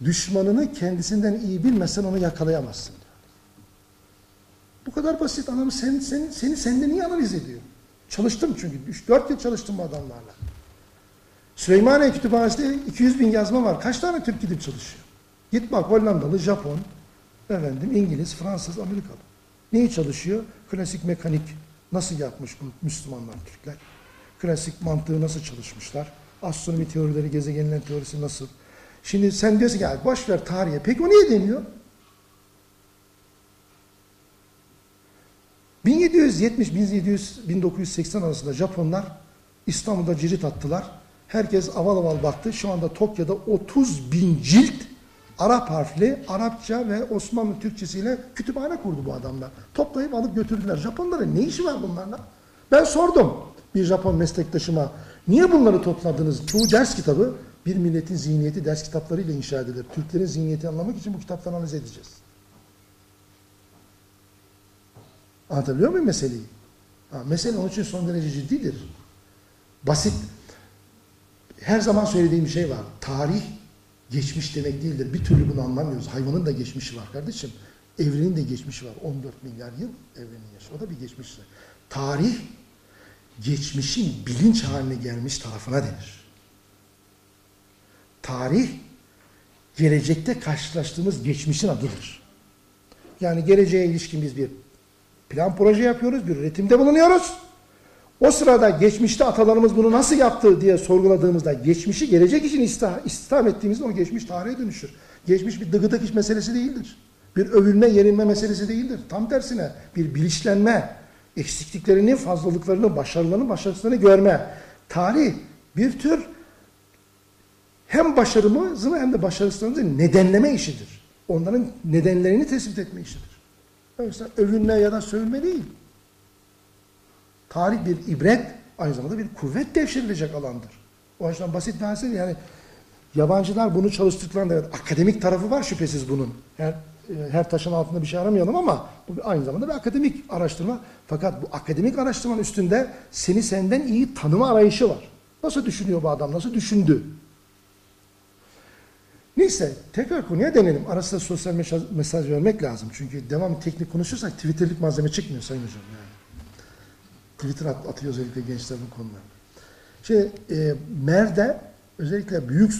Düşmanını kendisinden iyi bilmezsen onu yakalayamazsın. Bu kadar basit. Adam sen, sen, seni senden iyi analiz ediyor. Çalıştım çünkü. 3-4 yıl çalıştım bu adamlarla. Süleymaniye Kütüphanesi'nde 200 bin yazma var. Kaç tane Türk gidip çalışıyor? Git bak Hollandalı, Japon, efendim İngiliz, Fransız, Amerikalı. Neyi çalışıyor? Klasik mekanik nasıl yapmış bu Müslümanlar, Türkler? Klasik mantığı nasıl çalışmışlar? Astronomi teorileri, gezegenlerin teorisi nasıl? Şimdi sen diyorsun ki "Ya boş ver tarihe. Peki o niye deniyor? 1770-1980 arasında Japonlar İstanbul'da cirit attılar. Herkes aval aval baktı. Şu anda Tokyo'da 30 bin cilt Arap harfli, Arapça ve Osmanlı Türkçesiyle kütüphane kurdu bu adamlar. Toplayıp alıp götürdüler. Japonların ne işi var bunlarla? Ben sordum bir Japon meslektaşıma. Niye bunları topladınız? Çoğu ders kitabı bir milletin zihniyeti ders kitaplarıyla inşa edilir. Türklerin zihniyeti anlamak için bu kitapları analiz edeceğiz. Anlatabiliyor muyum meseleyi? Ha, mesele onun için son derece ciddidir. Basit. Her zaman söylediğim bir şey var. Tarih geçmiş demek değildir. Bir türlü bunu anlamıyoruz. Hayvanın da geçmişi var kardeşim. Evrenin de geçmişi var. 14 milyar yıl evrenin yaşı. O da bir geçmişi. Tarih geçmişin bilinç haline gelmiş tarafına denir. Tarih gelecekte karşılaştığımız geçmişin adıdır. Yani geleceğe ilişkin biz bir plan proje yapıyoruz, bir üretimde bulunuyoruz. O sırada geçmişte atalarımız bunu nasıl yaptı diye sorguladığımızda geçmişi gelecek için istihdam ettiğimizde o geçmiş tarihe dönüşür. Geçmiş bir dıgıdık iş meselesi değildir. Bir övülme, yerinme meselesi değildir. Tam tersine bir bilinçlenme, eksikliklerini, fazlalıklarını, başarılarını, başarısızlarını görme. Tarih bir tür hem başarımızı hem de başarısızlarımızı nedenleme işidir. Onların nedenlerini tespit etme işidir. Oysa övünme ya da sövülme değil. Tarih bir ibret, aynı zamanda bir kuvvet devşirilecek alandır. O açıdan basit bir hadise yani yabancılar bunu çalıştıklarında evet, akademik tarafı var şüphesiz bunun. Her, her taşın altında bir şey aramayalım ama bu aynı zamanda bir akademik araştırma. Fakat bu akademik araştırmanın üstünde seni senden iyi tanıma arayışı var. Nasıl düşünüyor bu adam, nasıl düşündü? Neyse tekrar konuya dönelim. Arasında sosyal mesaj, mesaj vermek lazım. Çünkü devam teknik konuşursak Twitter'lik malzeme çıkmıyor Sayın Hocam. Yani. Twitter at, atıyor özellikle gençler bu konuda. Şimdi e, Mer'de özellikle Büyük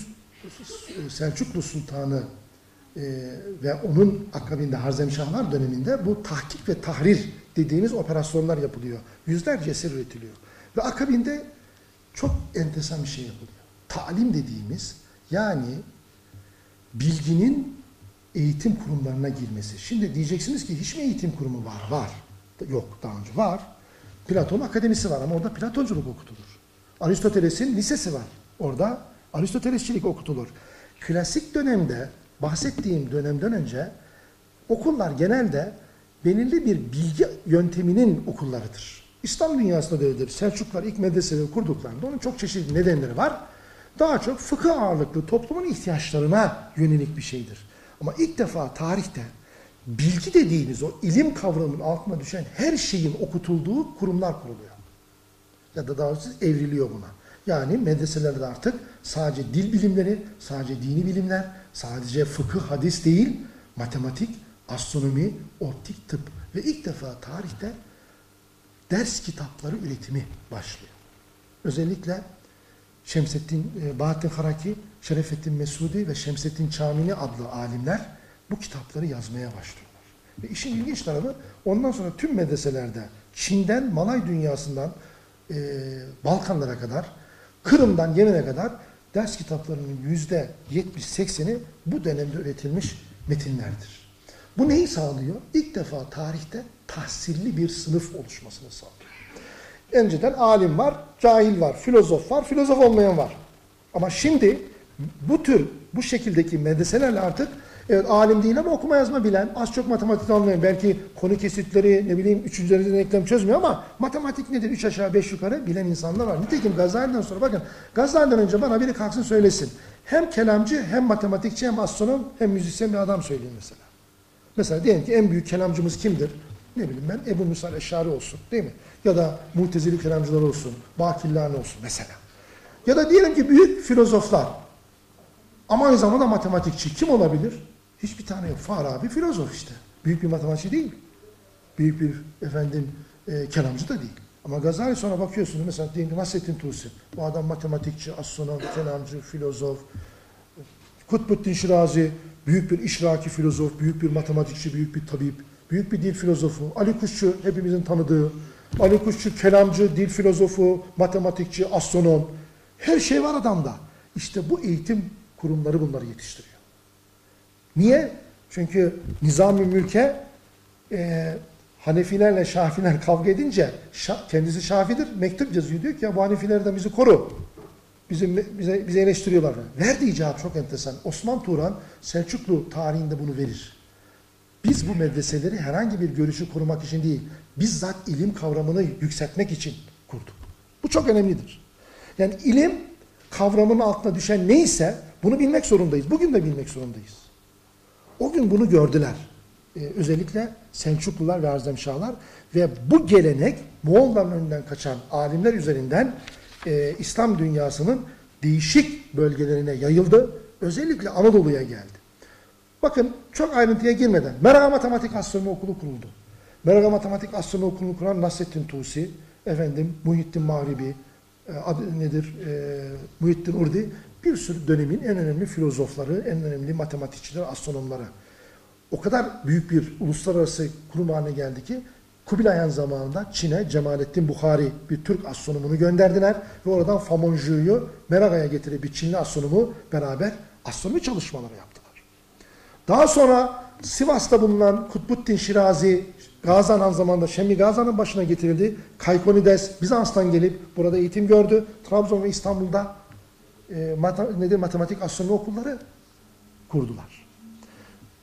Selçuklu Sultanı e, ve onun akabinde Harzemşahlar döneminde bu tahkik ve tahrir dediğimiz operasyonlar yapılıyor. Yüzlerce eser üretiliyor. Ve akabinde çok enteresan bir şey yapılıyor. Talim dediğimiz yani bilginin eğitim kurumlarına girmesi. Şimdi diyeceksiniz ki hiç mi eğitim kurumu var? Var. Yok daha önce var. Platon akademisi var ama orada Platonculuk okutulur. Aristoteles'in lisesi var. Orada Aristotelesçilik okutulur. Klasik dönemde bahsettiğim dönemden önce okullar genelde belirli bir bilgi yönteminin okullarıdır. İslam dünyasında da öyledir. Selçuklar ilk medreseleri kurduklarında onun çok çeşitli nedenleri var. Daha çok fıkıh ağırlıklı toplumun ihtiyaçlarına yönelik bir şeydir. Ama ilk defa tarihte bilgi dediğimiz o ilim kavramının altına düşen her şeyin okutulduğu kurumlar kuruluyor. Ya da daha doğrusu evriliyor buna. Yani medreselerde artık sadece dil bilimleri, sadece dini bilimler, sadece fıkıh, hadis değil, matematik, astronomi, optik, tıp ve ilk defa tarihte ders kitapları üretimi başlıyor. Özellikle Şemsettin e, Bahattin Haraki, Şerefettin Mesudi ve Şemsettin Çamini adlı alimler bu kitapları yazmaya başlıyorlar. Ve işin ilginç tarafı ondan sonra tüm medreselerde Çin'den Malay dünyasından e, Balkanlara kadar Kırım'dan Yemen'e kadar ders kitaplarının yüzde 70-80'i bu dönemde üretilmiş metinlerdir. Bu neyi sağlıyor? İlk defa tarihte tahsilli bir sınıf oluşmasını sağlıyor. Önceden alim var, cahil var, filozof var, filozof olmayan var. Ama şimdi bu tür, bu şekildeki medreselerle artık evet alim değil ama okuma yazma bilen, az çok matematik anlayan, belki konu kesitleri, ne bileyim, üçüncü dereceden eklem çözmüyor ama matematik nedir, üç aşağı beş yukarı bilen insanlar var. Nitekim Gazali'den sonra bakın, Gazali'den önce bana biri kalksın söylesin. Hem kelamcı, hem matematikçi, hem astronom, hem müzisyen bir adam söyleyeyim mesela. Mesela diyelim ki en büyük kelamcımız kimdir? Ne bileyim ben Ebu Musa Eşari olsun değil mi? Ya da Mu'tezili kelamcılar olsun, Bakillani olsun mesela. Ya da diyelim ki büyük filozoflar. Ama aynı zamanda matematikçi. Kim olabilir? Hiçbir tane yok. Farabi filozof işte. Büyük bir matematikçi değil. Büyük bir efendim e, kelamcı da değil. Ama Gazali sonra bakıyorsunuz mesela diyelim Nasrettin Tusi. Bu adam matematikçi, astronom, kelamcı, filozof. Kutbuddin Şirazi büyük bir işraki filozof, büyük bir matematikçi, büyük bir tabip, büyük bir dil filozofu. Ali Kuşçu hepimizin tanıdığı. Ali Kuşçu kelamcı, dil filozofu, matematikçi, astronom. Her şey var adamda. İşte bu eğitim kurumları bunları yetiştiriyor. Niye? Çünkü nizam-ı mülke e, Hanefilerle Şafiler kavga edince şa, kendisi Şafidir. Mektup yazıyor diyor ki ya bu Hanefilerden bizi koru. Bizim, bize, bize eleştiriyorlar. Verdiği cevap çok enteresan. Osman Turan Selçuklu tarihinde bunu verir. Biz bu medreseleri herhangi bir görüşü korumak için değil, bizzat ilim kavramını yükseltmek için kurduk. Bu çok önemlidir. Yani ilim kavramının altına düşen neyse bunu bilmek zorundayız. Bugün de bilmek zorundayız. O gün bunu gördüler. Ee, özellikle Selçuklular ve Arzemşahlar ve bu gelenek Moğolların önünden kaçan alimler üzerinden e, İslam dünyasının değişik bölgelerine yayıldı. Özellikle Anadolu'ya geldi. Bakın çok ayrıntıya girmeden Meraga Matematik Astronomi Okulu kuruldu. Meraga Matematik Astronomi Okulu'nu kuran Nasrettin Tusi, efendim Muhittin Mağribi, e, adı nedir, e, Muhittin Urdi, bir sürü dönemin en önemli filozofları, en önemli matematikçiler, astronomları. O kadar büyük bir uluslararası kurum haline geldi ki Kubilay zamanında Çin'e Cemalettin Bukhari bir Türk astronomunu gönderdiler ve oradan Famonju'yu Meraga'ya getirip bir Çinli astronomu beraber astronomi çalışmaları yaptılar. Daha sonra Sivas'ta bulunan Kutbuddin Şirazi Gazan Han zamanında Şemli Gazan'ın başına getirildi. Kaykonides Bizans'tan gelip burada eğitim gördü. Trabzon ve İstanbul'da e, nedir, matematik astronomi okulları kurdular.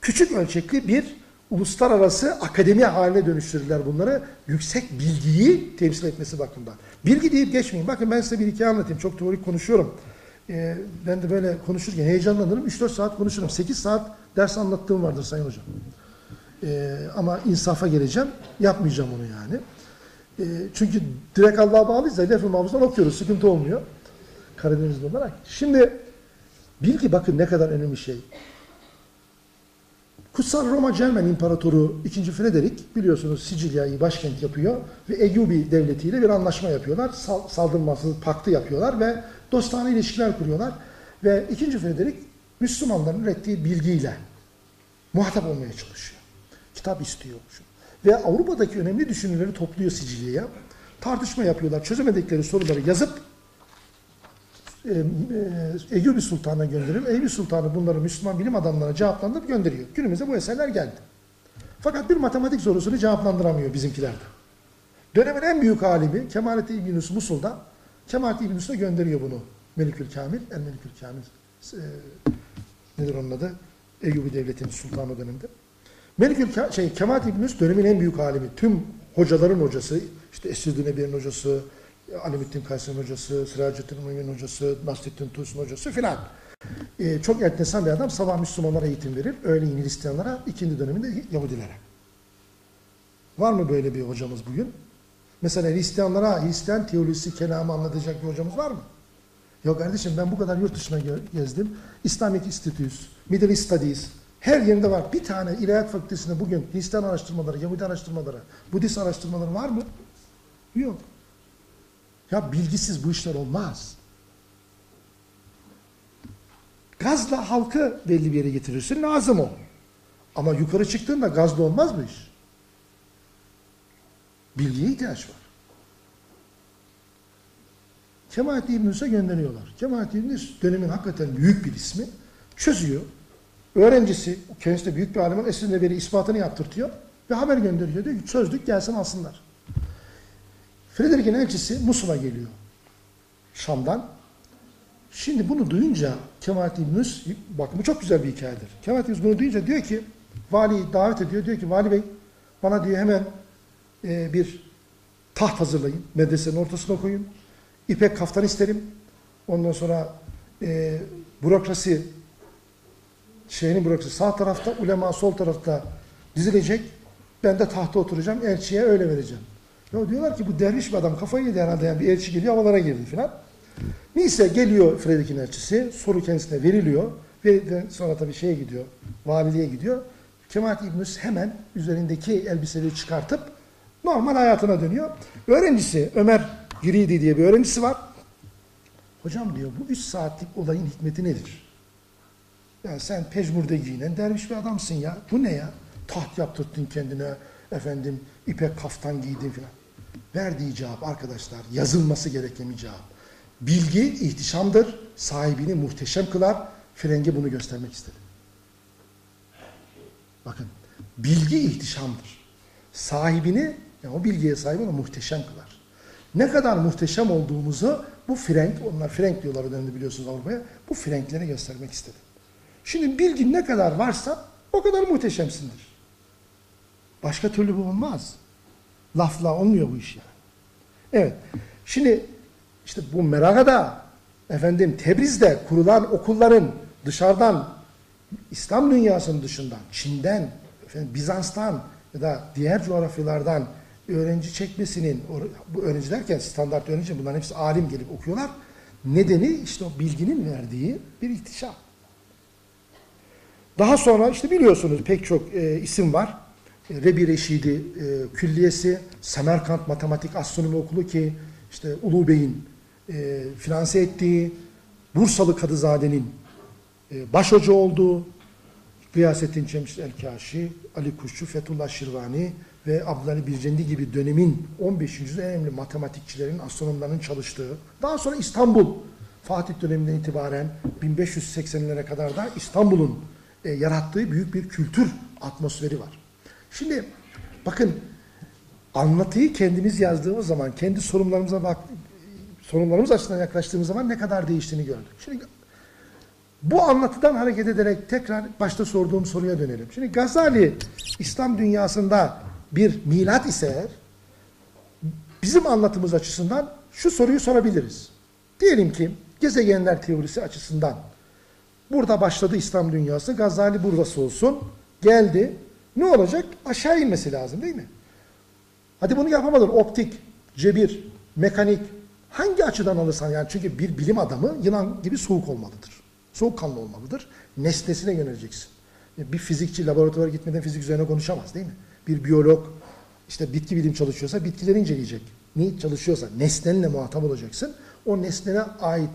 Küçük ölçekli bir uluslararası akademi haline dönüştürdüler bunları. Yüksek bilgiyi temsil etmesi bakımından. Bilgi deyip geçmeyin. Bakın ben size bir hikaye anlatayım. Çok teorik konuşuyorum. Ee, ben de böyle konuşurken heyecanlanırım. 3-4 saat konuşurum. 8 saat ders anlattığım vardır Sayın Hocam. Ee, ama insafa geleceğim. Yapmayacağım onu yani. Çünkü direkt Allah'a bağlıyız. Lef-i okuyoruz. Sıkıntı olmuyor. Karadenizli olarak. Şimdi bilgi bakın ne kadar önemli şey. Kutsal Roma Cermen İmparatoru 2. Frederick biliyorsunuz Sicilya'yı başkent yapıyor ve Eyyubi devletiyle bir anlaşma yapıyorlar. Sal saldırmasız paktı yapıyorlar ve dostane ilişkiler kuruyorlar. Ve 2. Frederick Müslümanların ürettiği bilgiyle muhatap olmaya çalışıyor. Kitap istiyor. Ve Avrupa'daki önemli düşünürleri topluyor Sicilya'ya. Tartışma yapıyorlar. Çözemedikleri soruları yazıp Eyyubi Sultan'a gönderiyor. Eyyubi Sultan'ı bunları Müslüman bilim adamlarına cevaplandırıp gönderiyor. Günümüzde bu eserler geldi. Fakat bir matematik sorusunu cevaplandıramıyor bizimkiler de. Dönemin en büyük alimi Kemalettin İbn Musul'da Kemalettin İbn gönderiyor bunu. Melikül Kamil, El Melikül Kamil e, nedir onun adı? Eyyubi Devleti'nin sultanı döneminde. Melikül şey, Kemalettin İbn dönemin en büyük alimi. Tüm hocaların hocası, işte Esüddin Ebi'nin hocası, Alimettin Kayseri'nin hocası, Sıracettin Mümin hocası, Nasrettin Tuğsun hocası filan. Ee, çok enteresan bir adam. Sabah Müslümanlara eğitim verir. Öğleyin Hristiyanlara, ikindi döneminde Yahudilere. Var mı böyle bir hocamız bugün? Mesela Hristiyanlara Hristiyan teolojisi kelamı anlatacak bir hocamız var mı? Yok kardeşim ben bu kadar yurt dışına gezdim. Islamic Institute, Middle East Studies, her yerinde var. Bir tane İlahiyat Fakültesi'nde bugün Hristiyan araştırmaları, Yahudi araştırmaları, Budist araştırmaları var mı? Yok. Ya bilgisiz bu işler olmaz. Gazla halkı belli bir yere getirirsin lazım o. Ama yukarı çıktığında gazla olmaz bu iş. Bilgiye ihtiyaç var. Kemalettin İbn Yunus'a gönderiyorlar. Kemalettin İbn Yunus dönemin hakikaten büyük bir ismi. Çözüyor. Öğrencisi, kendisi de büyük bir alimin esrinde beri ispatını yaptırtıyor ve haber gönderiyor. Diyor ki çözdük gelsin alsınlar. Frederick'in elçisi Musul'a geliyor. Şam'dan. Şimdi bunu duyunca Kemalettin Yunus, bakın bu çok güzel bir hikayedir. Kemalettin Yunus bunu duyunca diyor ki, vali davet ediyor. Diyor ki vali bey bana diyor hemen e, bir taht hazırlayın. Medresenin ortasına koyun. İpek kaftan isterim. Ondan sonra e, bürokrasi şeyinin bürokrasi sağ tarafta, ulema sol tarafta dizilecek. Ben de tahta oturacağım. Elçiye öyle vereceğim. Ya diyorlar ki bu derviş bir adam kafayı yedi herhalde yani bir elçi geliyor havalara girdi filan. Neyse geliyor Fredik'in elçisi. Soru kendisine veriliyor. Ve sonra tabii şeye gidiyor. Valiliğe gidiyor. Kemalettin İbn hemen üzerindeki elbiseleri çıkartıp normal hayatına dönüyor. Öğrencisi Ömer Giridi diye bir öğrencisi var. Hocam diyor bu üç saatlik olayın hikmeti nedir? Yani sen pejmurde giyinen derviş bir adamsın ya. Bu ne ya? Taht yaptırttın kendine, efendim ipek kaftan giydin filan. Verdiği cevap arkadaşlar yazılması gereken bir cevap. Bilgi ihtişamdır, sahibini muhteşem kılar. Frengi bunu göstermek istedi. Bakın, bilgi ihtişamdır. Sahibini, yani o bilgiye sahip olan muhteşem kılar. Ne kadar muhteşem olduğumuzu bu frenk, onlar frenk diyorlar o biliyorsunuz Avrupa'ya, bu frenklere göstermek istedi. Şimdi bilgin ne kadar varsa o kadar muhteşemsindir. Başka türlü bu olmaz. Lafla olmuyor bu iş yani. Evet. Şimdi işte bu Meraga'da efendim Tebriz'de kurulan okulların dışarıdan İslam dünyasının dışından, Çin'den, efendim, Bizans'tan ya da diğer coğrafyalardan öğrenci çekmesinin, bu öğrenci derken standart öğrenci bunların hepsi alim gelip okuyorlar. Nedeni işte o bilginin verdiği bir ihtişam. Daha sonra işte biliyorsunuz pek çok e, isim var. Rebi Reşidi e, Külliyesi, Semerkant Matematik Astronomi Okulu ki işte Ulu Bey'in e, finanse ettiği, Bursalı Kadızade'nin e, baş hoca olduğu, Gıyasettin Cemşit El-Kaşi, Ali Kuşçu, Fethullah Şirvani ve Abdülhamid Bircendi gibi dönemin 15. yüzyılın en önemli matematikçilerin, astronomların çalıştığı, daha sonra İstanbul, Fatih döneminden itibaren 1580'lere kadar da İstanbul'un e, yarattığı büyük bir kültür atmosferi var. Şimdi bakın anlatıyı kendimiz yazdığımız zaman, kendi sorunlarımıza bak, sorunlarımız açısından yaklaştığımız zaman ne kadar değiştiğini gördük. Şimdi bu anlatıdan hareket ederek tekrar başta sorduğum soruya dönelim. Şimdi Gazali İslam dünyasında bir milat ise bizim anlatımız açısından şu soruyu sorabiliriz. Diyelim ki gezegenler teorisi açısından burada başladı İslam dünyası, Gazali burası olsun, geldi. Ne olacak? Aşağı inmesi lazım değil mi? Hadi bunu yapamadın. Optik, cebir, mekanik, hangi açıdan alırsan yani çünkü bir bilim adamı yılan gibi soğuk olmalıdır. Soğukkanlı olmalıdır. Nesnesine yöneleceksin. Bir fizikçi laboratuvara gitmeden fizik üzerine konuşamaz değil mi? Bir biyolog işte bitki bilim çalışıyorsa bitkileri inceleyecek. Ne çalışıyorsa nesnenle muhatap olacaksın. O nesnene ait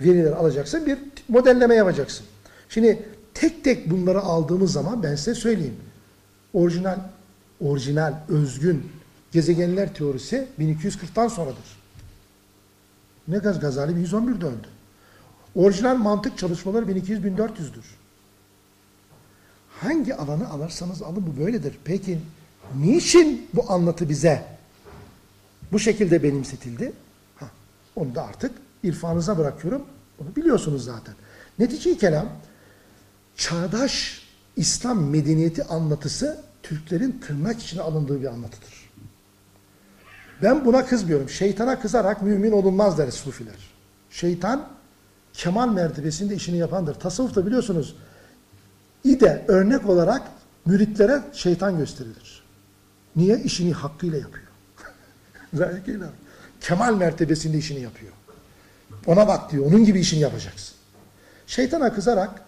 veriler alacaksın. Bir modelleme yapacaksın. Şimdi tek tek bunları aldığımız zaman ben size söyleyeyim. Orijinal, orijinal, özgün gezegenler teorisi 1240'tan sonradır. Ne gaz Gazali 1111'de öldü. Orijinal mantık çalışmaları 1200-1400'dür. Hangi alanı alırsanız alın bu böyledir. Peki niçin bu anlatı bize bu şekilde benimsetildi? Ha, onu da artık irfanınıza bırakıyorum. Onu biliyorsunuz zaten. Netice kelam çağdaş İslam medeniyeti anlatısı Türklerin tırnak içine alındığı bir anlatıdır. Ben buna kızmıyorum. Şeytana kızarak mümin olunmaz der sufiler. Şeytan kemal mertebesinde işini yapandır. Tasavvufta biliyorsunuz İde örnek olarak müritlere şeytan gösterilir. Niye? İşini hakkıyla yapıyor. Layıkıyla. kemal mertebesinde işini yapıyor. Ona bak diyor. Onun gibi işini yapacaksın. Şeytana kızarak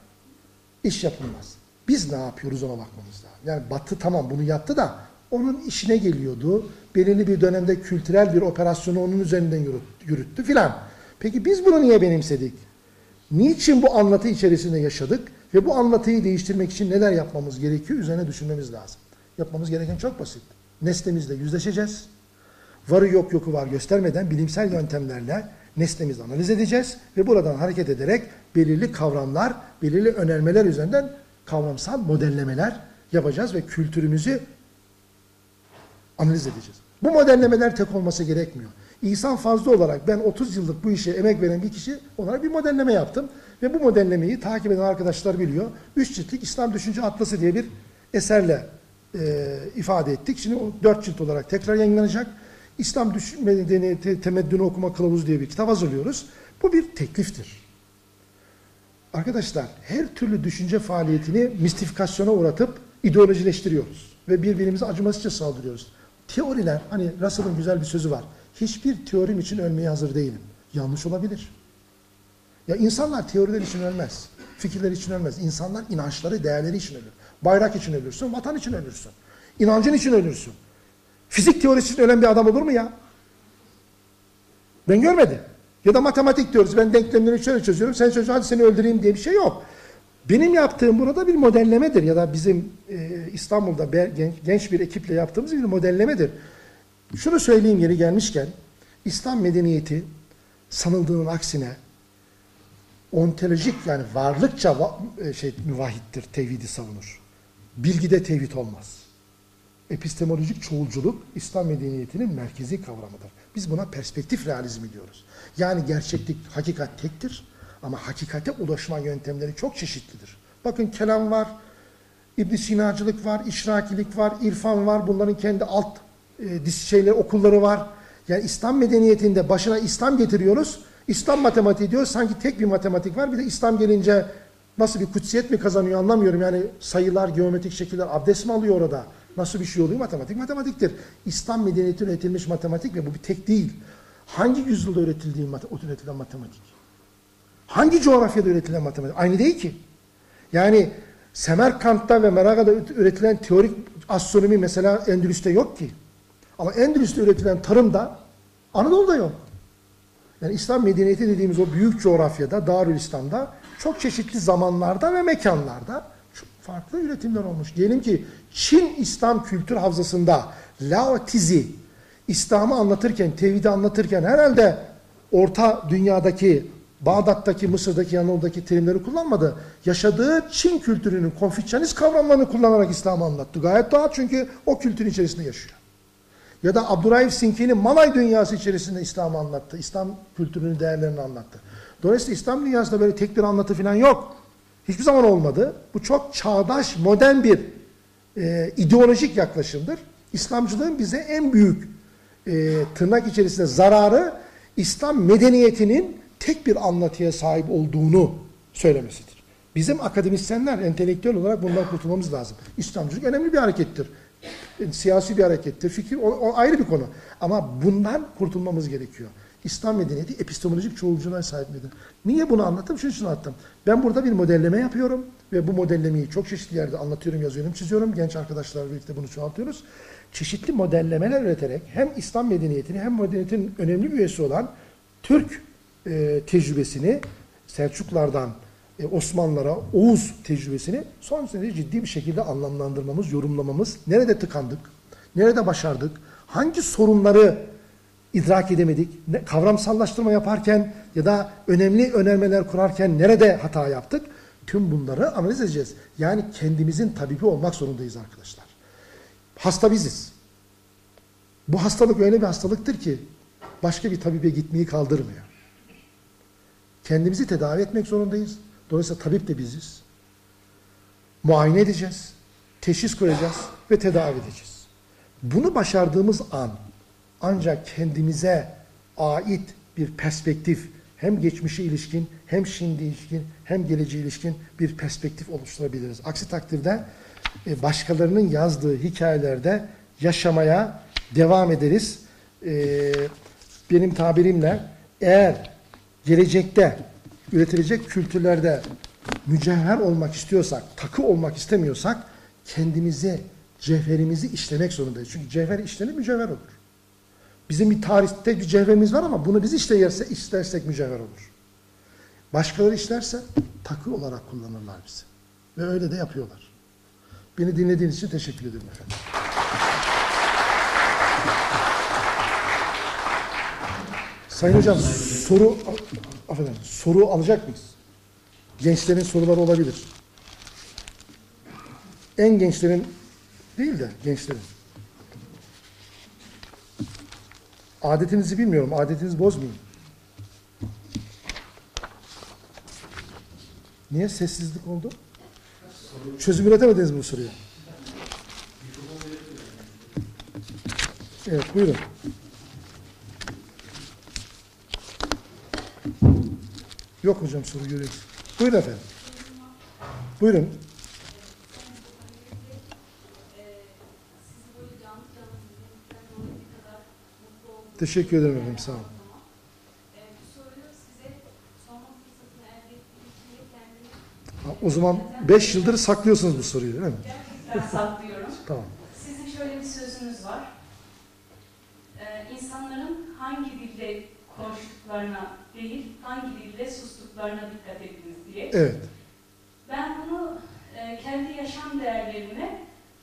iş yapılmaz. Biz ne yapıyoruz ona bakmamız lazım. Yani Batı tamam bunu yaptı da onun işine geliyordu. Belirli bir dönemde kültürel bir operasyonu onun üzerinden yürüttü filan. Peki biz bunu niye benimsedik? Niçin bu anlatı içerisinde yaşadık ve bu anlatıyı değiştirmek için neler yapmamız gerekiyor üzerine düşünmemiz lazım. Yapmamız gereken çok basit. Nesnemizle yüzleşeceğiz. Varı yok yoku var göstermeden bilimsel yöntemlerle nesnemizi analiz edeceğiz ve buradan hareket ederek belirli kavramlar, belirli önermeler üzerinden kavramsal modellemeler yapacağız ve kültürümüzü analiz edeceğiz. Bu modellemeler tek olması gerekmiyor. İhsan Fazlı olarak ben 30 yıllık bu işe emek veren bir kişi olarak bir modelleme yaptım. Ve bu modellemeyi takip eden arkadaşlar biliyor. Üç ciltlik İslam Düşünce Atlası diye bir eserle e, ifade ettik. Şimdi o dört cilt olarak tekrar yayınlanacak. İslam Düşün Medeniyeti Temeddünü Okuma Kılavuzu diye bir kitap hazırlıyoruz. Bu bir tekliftir. Arkadaşlar her türlü düşünce faaliyetini mistifikasyona uğratıp ideolojileştiriyoruz. Ve birbirimize acımasızca saldırıyoruz. Teoriler, hani Russell'ın güzel bir sözü var. Hiçbir teorim için ölmeye hazır değilim. Yanlış olabilir. Ya insanlar teoriler için ölmez. Fikirler için ölmez. İnsanlar inançları, değerleri için ölür. Bayrak için ölürsün, vatan için ölürsün. İnancın için ölürsün. Fizik teorisi için ölen bir adam olur mu ya? Ben görmedim. Ya da matematik teorisi. Ben denklemleri şöyle çözüyorum. Sen çözüyorsun hadi seni öldüreyim diye bir şey yok. Benim yaptığım burada bir modellemedir ya da bizim e, İstanbul'da be- genç, genç bir ekiple yaptığımız bir modellemedir. Şunu söyleyeyim yeri gelmişken, İslam medeniyeti sanıldığının aksine ontolojik yani varlıkça va- e, şey müvahhittir, tevhidi savunur. Bilgide tevhid olmaz. Epistemolojik çoğulculuk İslam medeniyetinin merkezi kavramıdır. Biz buna perspektif realizmi diyoruz. Yani gerçeklik, hakikat tektir ama hakikate ulaşma yöntemleri çok çeşitlidir. Bakın kelam var, İbn Sinacılık var, işrakilik var, irfan var. Bunların kendi alt e, şeyleri, okulları var. Yani İslam medeniyetinde başına İslam getiriyoruz. İslam matematiği diyoruz. Sanki tek bir matematik var. Bir de İslam gelince nasıl bir kutsiyet mi kazanıyor anlamıyorum. Yani sayılar, geometrik şekiller abdest mi alıyor orada? Nasıl bir şey oluyor? Matematik matematiktir. İslam medeniyeti üretilmiş matematik ve bu bir tek değil. Hangi yüzyılda üretildiği mat- üretilen matematik? Hangi coğrafyada üretilen matematik? Aynı değil ki. Yani Semerkant'ta ve Meraga'da üretilen teorik astronomi mesela Endülüs'te yok ki. Ama Endülüs'te üretilen tarımda Anadolu'da yok. Yani İslam medeniyeti dediğimiz o büyük coğrafyada, Darül İslam'da çok çeşitli zamanlarda ve mekanlarda farklı üretimler olmuş. Diyelim ki Çin İslam kültür havzasında Lao Tzu İslam'ı anlatırken, tevhidi anlatırken herhalde orta dünyadaki, Bağdat'taki, Mısır'daki, Anadolu'daki terimleri kullanmadı. Yaşadığı Çin kültürünün konfüçyanist kavramlarını kullanarak İslam'ı anlattı. Gayet doğal çünkü o kültürün içerisinde yaşıyor. Ya da Abdurrahim Sinki'nin Malay dünyası içerisinde İslam'ı anlattı. İslam kültürünün değerlerini anlattı. Dolayısıyla İslam dünyasında böyle tek bir anlatı falan yok. Hiçbir zaman olmadı. Bu çok çağdaş, modern bir e, ideolojik yaklaşımdır. İslamcılığın bize en büyük e, tırnak içerisinde zararı İslam medeniyetinin tek bir anlatıya sahip olduğunu söylemesidir. Bizim akademisyenler entelektüel olarak bundan kurtulmamız lazım. İslamcılık önemli bir harekettir. E, Siyasi bir harekettir. Fikir o, o ayrı bir konu. Ama bundan kurtulmamız gerekiyor. İslam medeniyeti epistemolojik çoğulculuğa sahip midir? Niye bunu anlattım? Şunun için anlattım. Ben burada bir modelleme yapıyorum ve bu modellemeyi çok çeşitli yerde anlatıyorum, yazıyorum, çiziyorum. Genç arkadaşlarla birlikte bunu çoğaltıyoruz. Çeşitli modellemeler üreterek hem İslam medeniyetini hem medeniyetin önemli bir üyesi olan Türk e, tecrübesini Selçuklardan e, Osmanlılara Oğuz tecrübesini son derece ciddi bir şekilde anlamlandırmamız, yorumlamamız, nerede tıkandık, nerede başardık, hangi sorunları idrak edemedik, ne, kavramsallaştırma yaparken ya da önemli önermeler kurarken nerede hata yaptık, tüm bunları analiz edeceğiz. Yani kendimizin tabibi olmak zorundayız arkadaşlar. Hasta biziz. Bu hastalık öyle bir hastalıktır ki başka bir tabibe gitmeyi kaldırmıyor. Kendimizi tedavi etmek zorundayız. Dolayısıyla tabip de biziz. Muayene edeceğiz, teşhis koyacağız ve tedavi edeceğiz. Bunu başardığımız an ancak kendimize ait bir perspektif hem geçmişe ilişkin hem şimdi ilişkin hem geleceğe ilişkin bir perspektif oluşturabiliriz. Aksi takdirde e, başkalarının yazdığı hikayelerde yaşamaya devam ederiz. E, Benim tabirimle eğer gelecekte üretilecek kültürlerde mücevher olmak istiyorsak, takı olmak istemiyorsak kendimizi, cevherimizi işlemek zorundayız. Çünkü cevher işlenir mücevher olur. Bizim bir tarihte bir cevherimiz var ama bunu biz işleyerse, istersek mücevher olur. Başkaları işlerse takı olarak kullanırlar bizi. Ve öyle de yapıyorlar. Beni dinlediğiniz için teşekkür ederim efendim. Sayın Hocam soru affedersin, soru alacak mıyız? Gençlerin soruları olabilir. En gençlerin değil de gençlerin. Adetinizi bilmiyorum. Adetinizi bozmayın. Niye sessizlik oldu? Çözüm üretemediniz mi bu soruya? Evet buyurun. Yok hocam soru görüyoruz. Buyurun efendim. Buyurun. Teşekkür ederim efendim. Sağ olun. Ee, bu soruyu size sorma fırsatını elde ettiğim için de kendimi Ha, O zaman 5 yıldır saklıyorsunuz bu soruyu değil mi? gerçekten saklıyorum. Tamam. Sizin şöyle bir sözünüz var. Ee, insanların hangi dilde konuştuklarına değil, hangi dilde sustuklarına dikkat ediniz diye. Evet. Ben bunu e, kendi yaşam değerlerime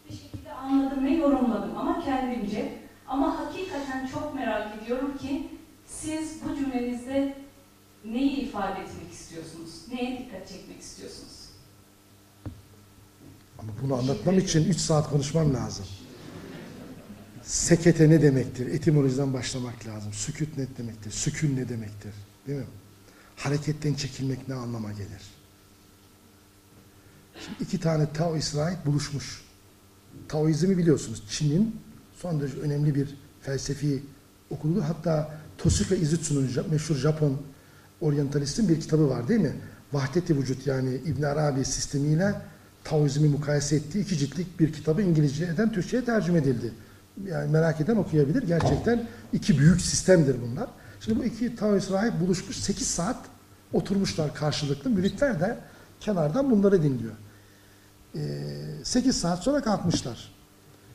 bir şekilde anladım ve yorumladım ama kendimce. Ama hakikaten çok merak ediyorum ki siz bu cümlenizde neyi ifade etmek istiyorsunuz? Neye dikkat çekmek istiyorsunuz? Bunu anlatmam için 3 saat konuşmam lazım. Sekete ne demektir? Etimolojiden başlamak lazım. Sükut ne demektir? Sükun ne demektir? Değil mi? Hareketten çekilmek ne anlama gelir? Şimdi iki tane Taoist rahip buluşmuş. Taoizmi biliyorsunuz. Çin'in son derece önemli bir felsefi okuludur. Hatta Toshika Izutsu'nun meşhur Japon oryantalistin bir kitabı var değil mi? Vahdet-i Vücut yani İbn Arabi sistemiyle Taoizmi mukayese ettiği iki ciltlik bir kitabı İngilizceden Türkçe'ye tercüme edildi. Yani merak eden okuyabilir. Gerçekten iki büyük sistemdir bunlar. Şimdi bu iki Taoist rahip buluşmuş 8 saat oturmuşlar karşılıklı. Müritler de kenardan bunları dinliyor. Ee, 8 saat sonra kalkmışlar.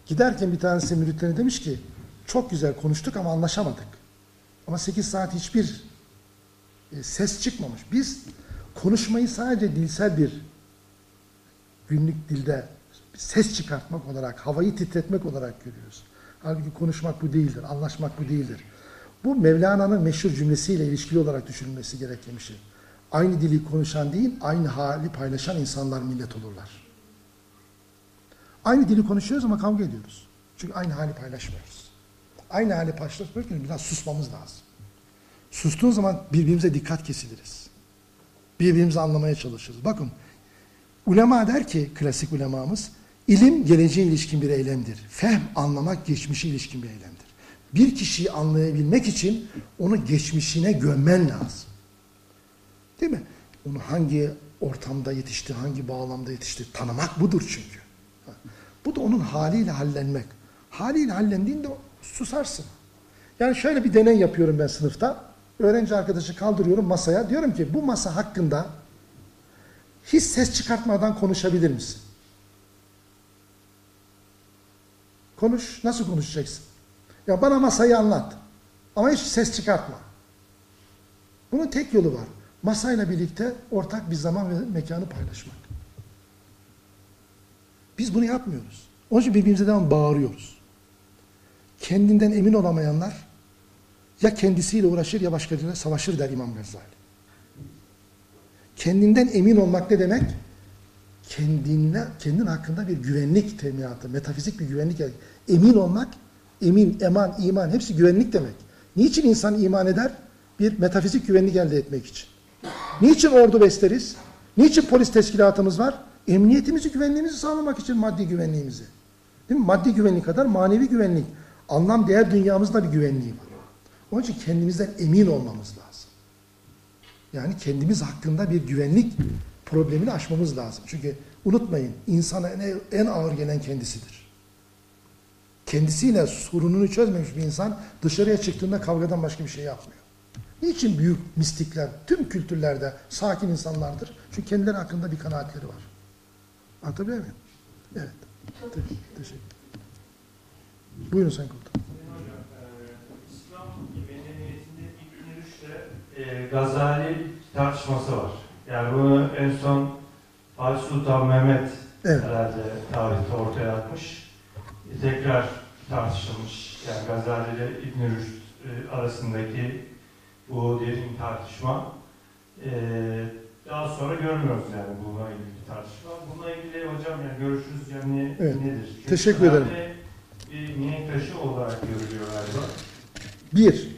Giderken bir tanesi müritlerine demiş ki çok güzel konuştuk ama anlaşamadık. Ama 8 saat hiçbir e, ses çıkmamış. Biz konuşmayı sadece dilsel bir günlük dilde ses çıkartmak olarak, havayı titretmek olarak görüyoruz. Halbuki konuşmak bu değildir, anlaşmak bu değildir. Bu Mevlana'nın meşhur cümlesiyle ilişkili olarak düşünülmesi gereken bir şey. Aynı dili konuşan değil, aynı hali paylaşan insanlar millet olurlar. Aynı dili konuşuyoruz ama kavga ediyoruz. Çünkü aynı hali paylaşmıyoruz. Aynı hali paylaşmak için biraz susmamız lazım. Sustuğun zaman birbirimize dikkat kesiliriz. Birbirimizi anlamaya çalışırız. Bakın Ulema der ki, klasik ulemamız, ilim geleceğe ilişkin bir eylemdir. Fehm, anlamak geçmişe ilişkin bir eylemdir. Bir kişiyi anlayabilmek için onu geçmişine gömmen lazım. Değil mi? Onu hangi ortamda yetişti, hangi bağlamda yetişti, tanımak budur çünkü. Bu da onun haliyle hallenmek. Haliyle hallendiğinde susarsın. Yani şöyle bir deney yapıyorum ben sınıfta. Öğrenci arkadaşı kaldırıyorum masaya. Diyorum ki bu masa hakkında hiç ses çıkartmadan konuşabilir misin? Konuş. Nasıl konuşacaksın? Ya bana masayı anlat. Ama hiç ses çıkartma. Bunun tek yolu var. Masayla birlikte ortak bir zaman ve mekanı paylaşmak. Biz bunu yapmıyoruz. Onun için birbirimize devam bağırıyoruz. Kendinden emin olamayanlar ya kendisiyle uğraşır ya başkalarıyla savaşır der İmam Gazali. Kendinden emin olmak ne demek? Kendine, kendin hakkında bir güvenlik teminatı, metafizik bir güvenlik. Emin olmak, emin, eman, iman hepsi güvenlik demek. Niçin insan iman eder? Bir metafizik güvenlik elde etmek için. Niçin ordu besleriz? Niçin polis teşkilatımız var? Emniyetimizi, güvenliğimizi sağlamak için maddi güvenliğimizi. Değil mi? Maddi güvenlik kadar manevi güvenlik. Anlam, değer dünyamızda bir güvenliği var. Onun için kendimizden emin olmamız lazım. Yani kendimiz hakkında bir güvenlik problemini aşmamız lazım. Çünkü unutmayın insana en, ağır gelen kendisidir. Kendisiyle sorununu çözmemiş bir insan dışarıya çıktığında kavgadan başka bir şey yapmıyor. Niçin büyük mistikler tüm kültürlerde sakin insanlardır? Çünkü kendileri hakkında bir kanaatleri var. Anlatabiliyor muyum? Evet. Te- teşekkür Buyurun Sayın Komutanım. E, Gazali tartışması var. Yani bunu en son Fatih Sultan Mehmet Evet. herhalde tarihte ortaya atmış. E, tekrar tartışılmış. Yani Gazali ile İbn-i Rüşd e, arasındaki bu derin tartışma. E, daha sonra görmüyoruz yani bununla ilgili bir tartışma. Bununla ilgili hocam yani görüşünüz yani Evet. nedir? Çünkü Teşekkür ederim. Bir mihenk taşı olarak görülüyor galiba. Bir,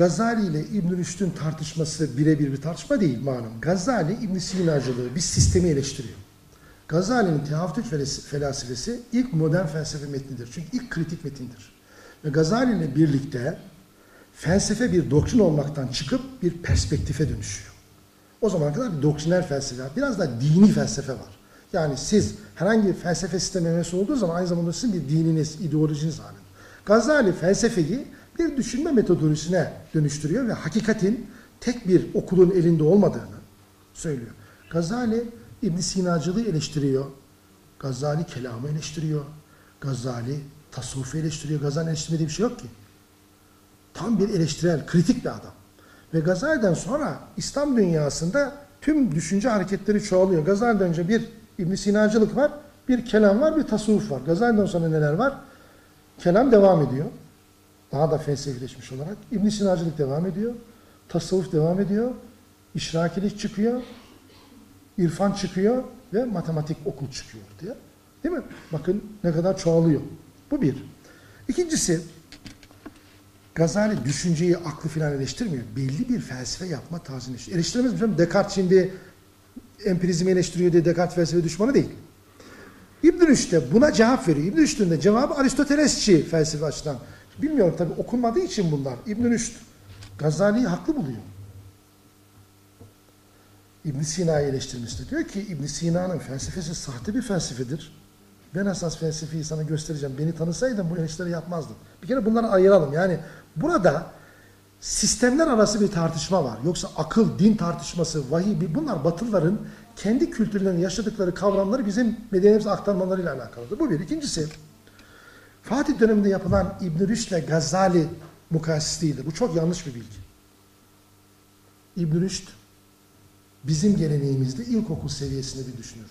Gazali ile İbn Rüşd'ün tartışması birebir bir tartışma değil malum. Gazali İbn Sinacılığı bir sistemi eleştiriyor. Gazali'nin felas- felsefesi ilk modern felsefe metnidir. Çünkü ilk kritik metindir. Ve Gazali ile birlikte felsefe bir doktrin olmaktan çıkıp bir perspektife dönüşüyor. O zamana kadar bir doktriner felsefe, var. biraz da dini felsefe var. Yani siz herhangi bir felsefe sistemi olduğu zaman aynı zamanda sizin bir dininiz, ideolojiniz halinde. Gazali felsefeyi bir düşünme metodolojisine dönüştürüyor ve hakikatin tek bir okulun elinde olmadığını söylüyor. Gazali İbn Sinacılığı eleştiriyor. Gazali kelamı eleştiriyor. Gazali tasavvufu eleştiriyor. Gazali eleştirmediği bir şey yok ki. Tam bir eleştirel, kritik bir adam. Ve Gazali'den sonra İslam dünyasında tüm düşünce hareketleri çoğalıyor. Gazali'den önce bir İbn Sinacılık var, bir kelam var, bir tasavvuf var. Gazali'den sonra neler var? Kelam devam ediyor. Daha da felsefileşmiş olarak. İbn Sinacılık devam ediyor. Tasavvuf devam ediyor. İşrakilik çıkıyor. irfan çıkıyor ve matematik okul çıkıyor diye. Değil mi? Bakın ne kadar çoğalıyor. Bu bir. İkincisi Gazali düşünceyi, aklı filan eleştirmiyor. Belli bir felsefe yapma tarzını eleştiriyor. Eleştiremez mi? Descartes şimdi empirizmi eleştiriyor diye Descartes felsefe düşmanı değil. İbn Rüşd de buna cevap veriyor. İbn Rüşd'ün de cevabı Aristotelesçi felsefe açıdan. Bilmiyorum tabii okunmadığı için bunlar. İbn Rüşd Gazali'yi haklı buluyor. İbn Sina'yı eleştirmişti. Diyor ki İbn Sina'nın felsefesi sahte bir felsefedir. Ben esas felsefeyi sana göstereceğim. Beni tanısaydın bu eleştiri yapmazdın. Bir kere bunları ayıralım. Yani burada sistemler arası bir tartışma var. Yoksa akıl, din tartışması, vahiy, bunlar Batılıların kendi kültürlerinin yaşadıkları kavramları bizim medeniyetimize aktarmalarıyla alakalıdır. Bu bir. İkincisi, Fatih döneminde yapılan İbn Rüşd Gazali mukayesesi değildir. Bu çok yanlış bir bilgi. İbn Rüşd bizim geleneğimizde ilkokul seviyesinde bir düşünürdür.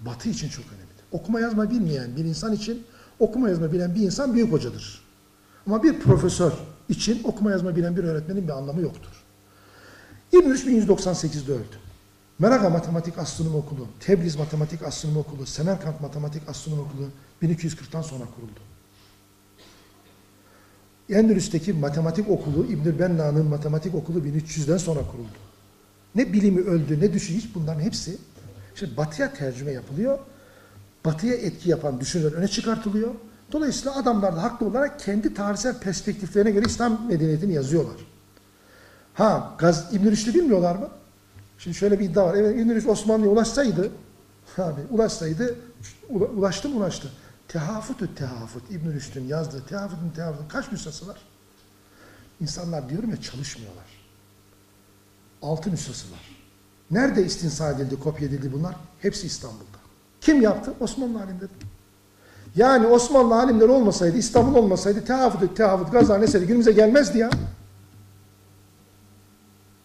Batı için çok önemlidir. Okuma yazma bilmeyen bir insan için okuma yazma bilen bir insan büyük hocadır. Ama bir profesör için okuma yazma bilen bir öğretmenin bir anlamı yoktur. İbn Rüşd 1198'de öldü. Meraga Matematik Astronomi Okulu, Tebriz Matematik Astronomi Okulu, Semerkant Matematik Astronomi Okulu 1240'tan sonra kuruldu. Endülüs'teki matematik okulu İbn Benna'nın matematik okulu 1300'den sonra kuruldu. Ne bilimi öldü ne düşü hiç bunların hepsi şimdi batıya tercüme yapılıyor. Batıya etki yapan düşünceler öne çıkartılıyor. Dolayısıyla adamlar da haklı olarak kendi tarihsel perspektiflerine göre İslam medeniyetini yazıyorlar. Ha Gaz İbn Rüşd'ü bilmiyorlar mı? Şimdi şöyle bir iddia var. Evet İbn Rüşd Osmanlı'ya ulaşsaydı abi ulaşsaydı ula- ulaştı mı ulaştı. Tehafutü tehafut İbn Rüşd'ün yazdığı tehafutun tehafutun kaç nüshası var? İnsanlar diyorum ya çalışmıyorlar. Altı nüshası var. Nerede istinsa edildi, kopya edildi bunlar? Hepsi İstanbul'da. Kim yaptı? Osmanlı alimleri. Yani Osmanlı alimleri olmasaydı, İstanbul olmasaydı tehafut, tehafut, Gazali eseri günümüze gelmezdi ya.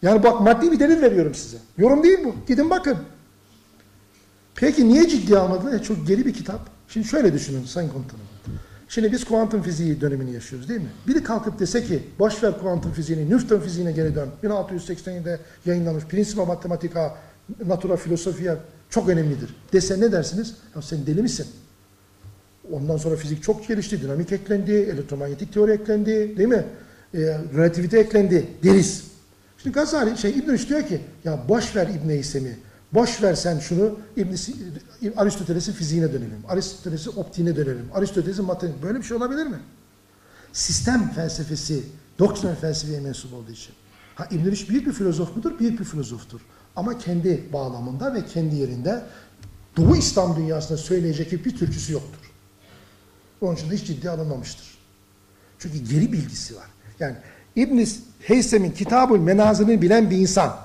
Yani bak maddi bir delil veriyorum size. Yorum değil bu. Gidin bakın. Peki niye ciddiye almadılar? E çok geri bir kitap. Şimdi şöyle düşünün Sayın Komutanım. Şimdi biz kuantum fiziği dönemini yaşıyoruz değil mi? Biri kalkıp dese ki boş ver kuantum fiziğini, Newton fiziğine geri dön. 1687'de yayınlanmış Principia Mathematica, Natura Philosophia çok önemlidir. Dese ne dersiniz? Ya sen deli misin? Ondan sonra fizik çok gelişti, dinamik eklendi, elektromanyetik teori eklendi, değil mi? E, relativite eklendi deriz. Şimdi Gazali, şey İbn diyor ki, ya boş ver İbn İsem'i, boş ver sen şunu, İbn Aristoteles'in fiziğine dönelim, Aristoteles'in optiğine dönelim, Aristoteles'in matematik, böyle bir şey olabilir mi? Sistem felsefesi, doktrinal felsefeye mensup olduğu için. Ha İbn Rüşd büyük bir filozof mudur? Büyük bir filozoftur. Ama kendi bağlamında ve kendi yerinde Doğu İslam dünyasında söyleyecek bir türküsü yoktur. Onun için de hiç ciddiye alınmamıştır. Çünkü geri bilgisi var. Yani İbn Heysem'in Kitabul Menazil'ini bilen bir insan,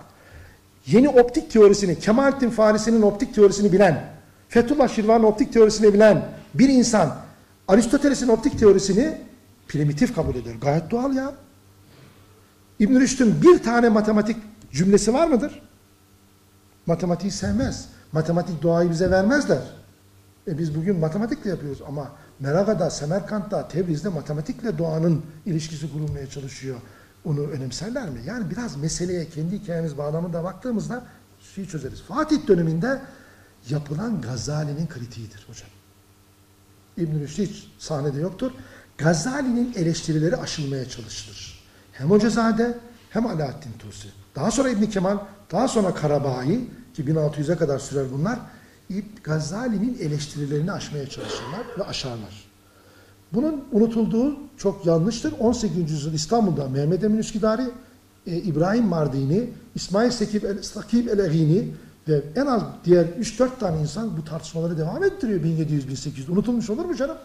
yeni optik teorisini, Kemalettin Farisi'nin optik teorisini bilen, Fethullah Şirvan'ın optik teorisini bilen bir insan, Aristoteles'in optik teorisini primitif kabul eder. Gayet doğal ya. İbn Rüşd'ün bir tane matematik cümlesi var mıdır? Matematiği sevmez. Matematik doğayı bize vermezler. E biz bugün matematikle yapıyoruz ama Meraga'da, Semerkant'ta, Tebriz'de matematikle doğanın ilişkisi kurulmaya çalışıyor. Onu önemserler mi? Yani biraz meseleye kendi hikayemiz bağlamında baktığımızda şeyi çözeriz. Fatih döneminde yapılan Gazali'nin kritiğidir hocam. İbn-i Rüşd hiç sahnede yoktur. Gazali'nin eleştirileri aşılmaya çalışılır. Hem Hocazade hem Alaaddin Tusi. Daha sonra İbn Kemal, daha sonra Karabaği ki 1600'e kadar sürer bunlar. İbn Gazali'nin eleştirilerini aşmaya çalışırlar ve aşarlar. Bunun unutulduğu çok yanlıştır. 18. yüzyıl İstanbul'da Mehmet Emin Üsküdari, e, İbrahim Mardini, İsmail Sekip el, Sakib el-Eghini ve en az diğer 3-4 tane insan bu tartışmaları devam ettiriyor 1700-1800. Unutulmuş olur mu canım?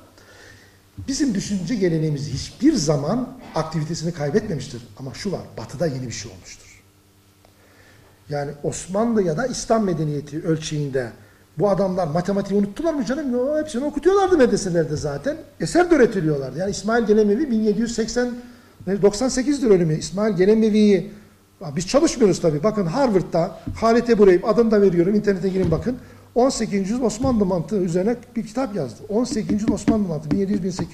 Bizim düşünce geleneğimiz hiçbir zaman aktivitesini kaybetmemiştir. Ama şu var, batıda yeni bir şey olmuştur. Yani Osmanlı ya da İslam medeniyeti ölçeğinde bu adamlar matematiği unuttular mı canım? Yo, hepsini okutuyorlardı medreselerde zaten. Eser de öğretiliyorlardı. Yani İsmail Gelemevi 1780 98'dir ölümü. İsmail Gelemevi'yi Biz çalışmıyoruz tabii. Bakın Harvard'da Halit Ebu Reyb adını da veriyorum. internete girin bakın. 18. yüzyıl Osmanlı mantığı üzerine bir kitap yazdı. 18. yüzyıl Osmanlı mantığı 1700-1800.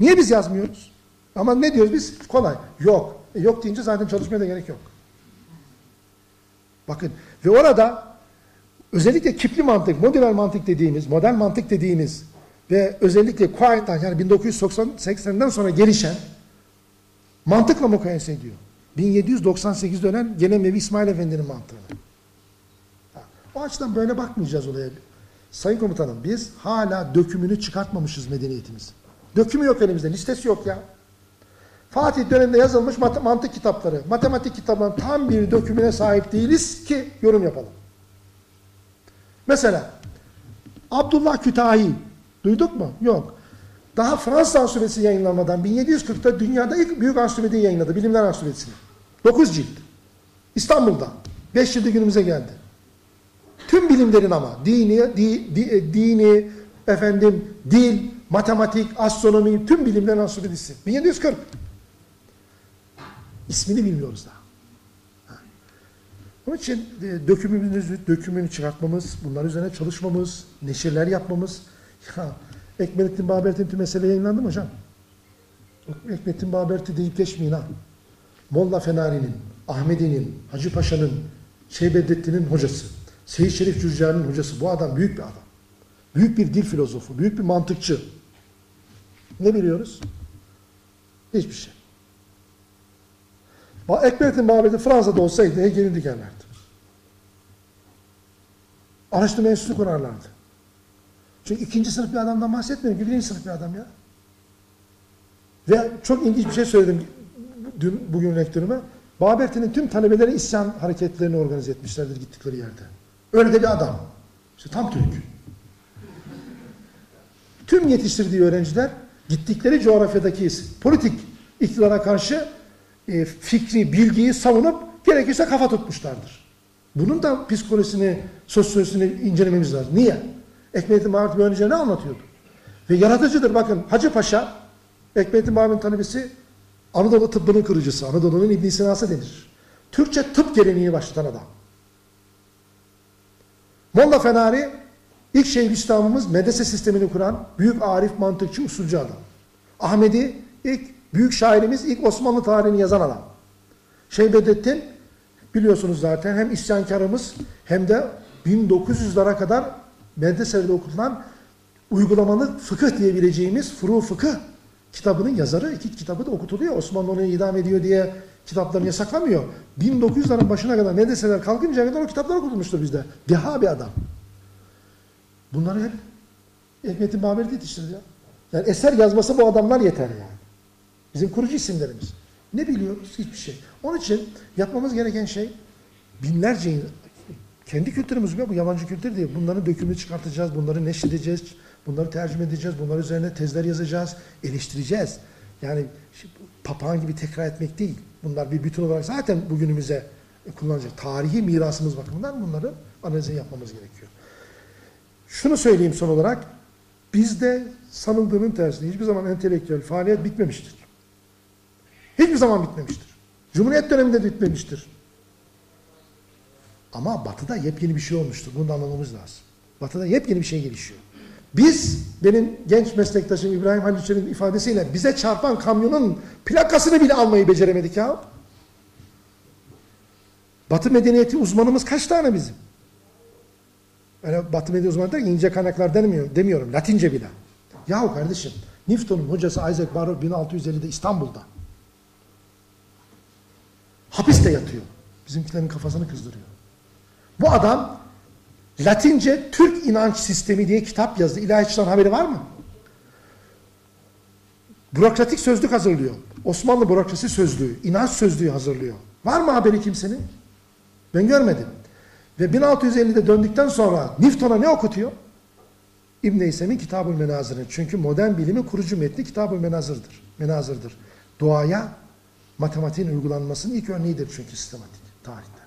Niye biz yazmıyoruz? Ama ne diyoruz biz? Kolay. Yok. E yok deyince zaten çalışmaya da gerek yok. Bakın ve orada özellikle kipli mantık, modern mantık dediğimiz, modern mantık dediğimiz ve özellikle Quiet'tan yani 1980'den sonra gelişen mantıkla mukayese ediyor. 1798'de ölen Genemevi İsmail Efendi'nin mantığını. O açıdan böyle bakmayacağız olaya. Sayın komutanım biz hala dökümünü çıkartmamışız medeniyetimiz. Dökümü yok elimizde, listesi yok ya. Fatih döneminde yazılmış mantık kitapları, matematik kitaplarının tam bir dökümüne sahip değiliz ki yorum yapalım. Mesela Abdullah Kütahi duyduk mu? Yok. Daha Fransız ansiklopedisi yayınlanmadan 1740'ta dünyada ilk büyük ansiklopediyi yayınladı. Bilimler ansiklopedisini. 9 cilt. İstanbul'da. 5 cildi günümüze geldi. Tüm bilimlerin ama dini, di, di- e, dini, efendim dil, matematik, astronomi, tüm bilimlerin ansiklopedisi. 1740. İsmini bilmiyoruz daha. Onun için e, dökümümüzü, dökümünü çıkartmamız, bunlar üzerine çalışmamız, neşirler yapmamız. Ya, Ekmelettin Babert'in tüm mesele yayınlandı mı hocam? Ekmelettin Babert'i deyip geçmeyin ha. Molla Fenari'nin, Ahmedi'nin, Hacı Paşa'nın, Şeybedettin'in hocası, Seyyid Şerif Cürcani'nin hocası. Bu adam büyük bir adam. Büyük bir dil filozofu, büyük bir mantıkçı. Ne biliyoruz? Hiçbir şey. Ekmelettin Babet'i Fransa'da olsaydı Hegel'i dikerlerdi. Araştırma enstitüsü kurarlardı. Çünkü ikinci sınıf bir adamdan bahsetmiyorum ki birinci sınıf bir adam ya. Ve çok ilginç bir şey söyledim dün, bugün rektörüme. Baberti'nin tüm talebeleri isyan hareketlerini organize etmişlerdir gittikleri yerde. Öyle de bir adam. İşte tam Türk. Tüm yetiştirdiği öğrenciler gittikleri coğrafyadaki politik iktidara karşı e, fikri, bilgiyi savunup gerekirse kafa tutmuşlardır. Bunun da psikolojisini, sosyolojisini incelememiz lazım. Niye? Ekmelettin Mahmut öğrencileri ne anlatıyordu? Ve yaratıcıdır bakın Hacı Paşa, Ekmelettin Mahmut'un talebesi Anadolu tıbbının kırıcısı, Anadolu'nun İbn Sina'sı denir. Türkçe tıp geleneği başlatan adam. Molla Fenari ilk Şeyhülislam'ımız medrese sistemini kuran büyük arif, mantıkçı, usulcu adam. Ahmedi ilk büyük şairimiz, ilk Osmanlı tarihini yazan adam. Şeybedettin biliyorsunuz zaten hem isyankarımız hem de 1900'lara kadar medreselerde okutulan uygulamalı fıkıh diyebileceğimiz furu fıkıh kitabının yazarı. iki kitabı da okutuluyor. Osmanlı onu idam ediyor diye kitaplarını yasaklamıyor. 1900'ların başına kadar medreseler kalkıncaya kadar o kitaplar okutulmuştur bizde. Deha bir adam. Bunları hep Ekmelettin Baberi yetiştirdi ya. Yani eser yazması bu adamlar yeter yani. Bizim kurucu isimlerimiz. Ne biliyoruz? Hiçbir şey. Onun için yapmamız gereken şey binlerce kendi kültürümüz bu, bu yabancı kültür değil. Bunların dökümünü çıkartacağız, bunları neşredeceğiz, bunları tercüme edeceğiz, bunlar üzerine tezler yazacağız, eleştireceğiz. Yani papağan gibi tekrar etmek değil. Bunlar bir bütün olarak zaten bugünümüze kullanacak. Tarihi mirasımız bakımından bunları analize yapmamız gerekiyor. Şunu söyleyeyim son olarak. Bizde sanıldığının tersine hiçbir zaman entelektüel faaliyet bitmemiştir. Hiçbir zaman bitmemiştir. Cumhuriyet döneminde de bitmemiştir. Ama batıda yepyeni bir şey olmuştur. Bunu da anlamamız lazım. Batıda yepyeni bir şey gelişiyor. Biz, benim genç meslektaşım İbrahim Halil Çelik'in ifadesiyle bize çarpan kamyonun plakasını bile almayı beceremedik ya. Batı medeniyeti uzmanımız kaç tane bizim? Öyle Batı medeniyeti uzmanı derken ince kaynaklar demiyorum, demiyorum. Latince bile. Yahu kardeşim, Newton'un hocası Isaac Barrow 1650'de İstanbul'da. Hapiste yatıyor. Bizimkilerin kafasını kızdırıyor. Bu adam Latince Türk inanç sistemi diye kitap yazdı. İlahiyatçıdan haberi var mı? Bürokratik sözlük hazırlıyor. Osmanlı bürokrasi sözlüğü, inanç sözlüğü hazırlıyor. Var mı haberi kimsenin? Ben görmedim. Ve 1650'de döndükten sonra Newton'a ne okutuyor? İbn-i İsem'in Kitab-ül Menazır'ı. Çünkü modern bilimin kurucu metni Kitab-ül Menazır'dır. Menazır'dır. Doğaya matematiğin uygulanmasının ilk örneğidir çünkü sistematik tarihte.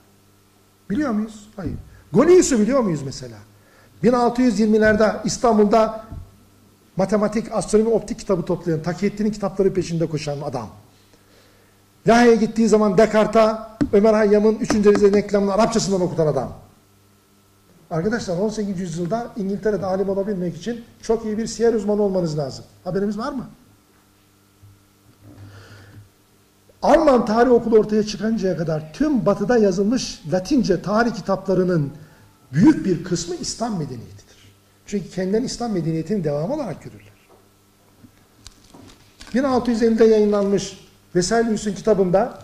Biliyor muyuz? Hayır. Gonius'u biliyor muyuz mesela? 1620'lerde İstanbul'da matematik, astronomi, optik kitabı toplayan, Takiyettin'in kitapları peşinde koşan adam. Lahey'e gittiği zaman Descartes'a Ömer Hayyam'ın 3. Rize denklemini Arapçasından okutan adam. Arkadaşlar 18. yüzyılda İngiltere'de alim olabilmek için çok iyi bir siyer uzmanı olmanız lazım. Haberimiz var mı? Alman tarih okulu ortaya çıkıncaya kadar tüm batıda yazılmış Latince tarih kitaplarının büyük bir kısmı İslam medeniyetidir. Çünkü kendilerini İslam medeniyetinin devamı olarak görürler. 1650'de yayınlanmış Vesalius'un kitabında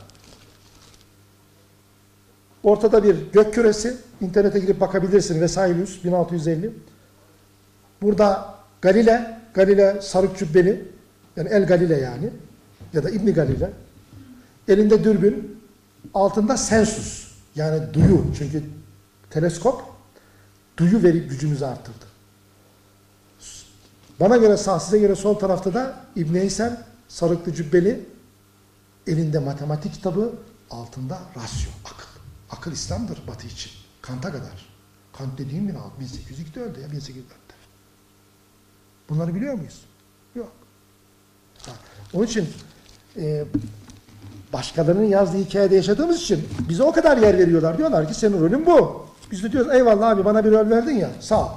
ortada bir gök küresi, internete girip bakabilirsin Vesalius 1650. Burada Galile, Galile sarık cübbeli, yani El Galile yani ya da İbni Galile. Elinde dürbün, altında sensus yani duyu çünkü teleskop duyu verip gücümüzü arttırdı. Bana göre sağ, size göre sol tarafta da İbn Heysel, sarıklı cübbeli, elinde matematik kitabı, altında rasyo, akıl. Akıl İslam'dır Batı için. Kant'a kadar. Kant dediğim 1802'de öldü ya 1804'te. Bunları biliyor muyuz? Yok. Onun için e, başkalarının yazdığı hikayede yaşadığımız için bize o kadar yer veriyorlar. Diyorlar ki senin rolün bu. Biz de diyoruz eyvallah abi bana bir rol verdin ya sağ ol.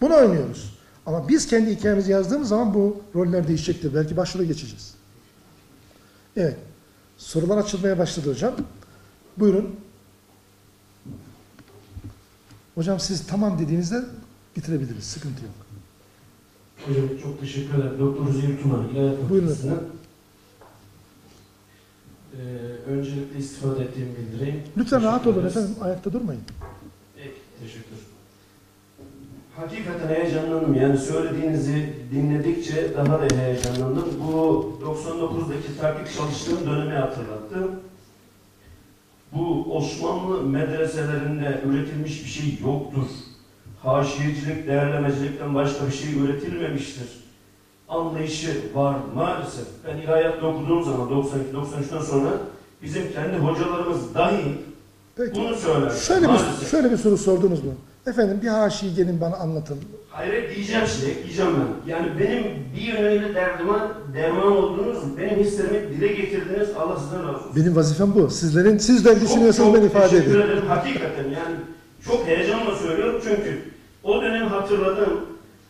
Bunu oynuyoruz. Ama biz kendi hikayemizi yazdığımız zaman bu roller değişecektir. Belki başrole geçeceğiz. Evet. Sorular açılmaya başladı hocam. Buyurun. Hocam siz tamam dediğinizde bitirebiliriz. Sıkıntı yok. Hocam çok teşekkür ederim. Doktor Üzeyir Tuna, Buyurun Fakültesi'nden. Ee, öncelikle istifade ettiğimi bildireyim. Lütfen rahat olun efendim. Ayakta durmayın. Peki, teşekkür. Hakikaten heyecanlandım. Yani söylediğinizi dinledikçe daha da heyecanlandım. Bu 99'daki takip çalıştığım dönemi hatırlattı. Bu Osmanlı medreselerinde üretilmiş bir şey yoktur. Haşiyecilik, değerlemecilikten başka bir şey üretilmemiştir. Anlayışı var maalesef. Ben ilahiyatta okuduğum zaman 92-93'ten sonra bizim kendi hocalarımız dahi Peki. bunu söyler. Şöyle bir, şöyle bir soru sordunuz mu? Efendim bir haşiyi gelin bana anlatın. Hayır diyeceğim şey, diyeceğim ben. Yani benim bir yönüyle derdime derman oldunuz, benim hislerimi dile getirdiniz, Allah sizden razı olsun. Benim vazifem bu. Sizlerin sizler düşünüyorsanız Çok ben çok ifade teşekkür edeyim. ederim. Hakikaten yani çok heyecanla söylüyorum çünkü o dönem hatırladım.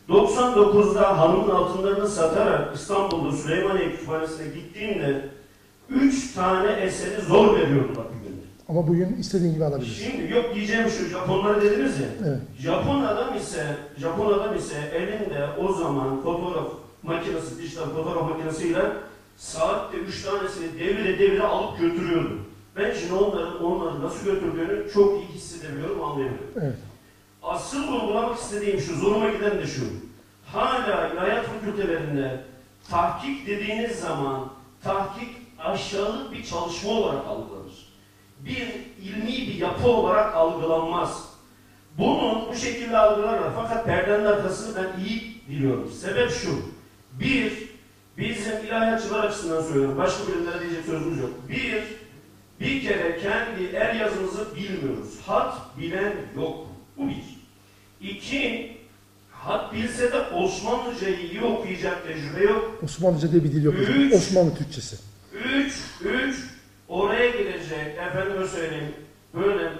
99'da hanımın altınlarını satarak İstanbul'da Süleymaniye Kütüphanesi'ne gittiğimde 3 tane eseri zor veriyordular. Ama bugün istediğin gibi alabilirsin. Şimdi yok diyeceğim şu Japonları dediniz ya. Evet. Japon adam ise Japon adam ise elinde o zaman fotoğraf makinesi, dijital fotoğraf makinesiyle saatte üç tanesini devire devire alıp götürüyordu. Ben şimdi onların onları nasıl götürdüğünü çok iyi hissedebiliyorum, anlayabiliyorum. Evet. Asıl vurgulamak istediğim şu, zoruma giden de şu. Hala ilahiyat fakültelerinde tahkik dediğiniz zaman tahkik aşağılık bir çalışma olarak algılanır. Bir ilmi bir yapı olarak algılanmaz. Bunun bu şekilde algılarlar. Fakat perdenin arkasını ben iyi biliyorum. Sebep şu. Bir, bizim ilahiyatçılar açısından söylüyorum. Başka birimlere diyecek sözümüz yok. Bir, bir kere kendi el yazımızı bilmiyoruz. Hat bilen yok. Bu bir. İki, hat bilse de Osmanlıcayı iyi okuyacak tecrübe yok. Osmanlıca diye bir dil yok. hocam. Üç. Osmanlı Türkçesi. Üç, üç, oraya girecek, efendime söyleyeyim, böyle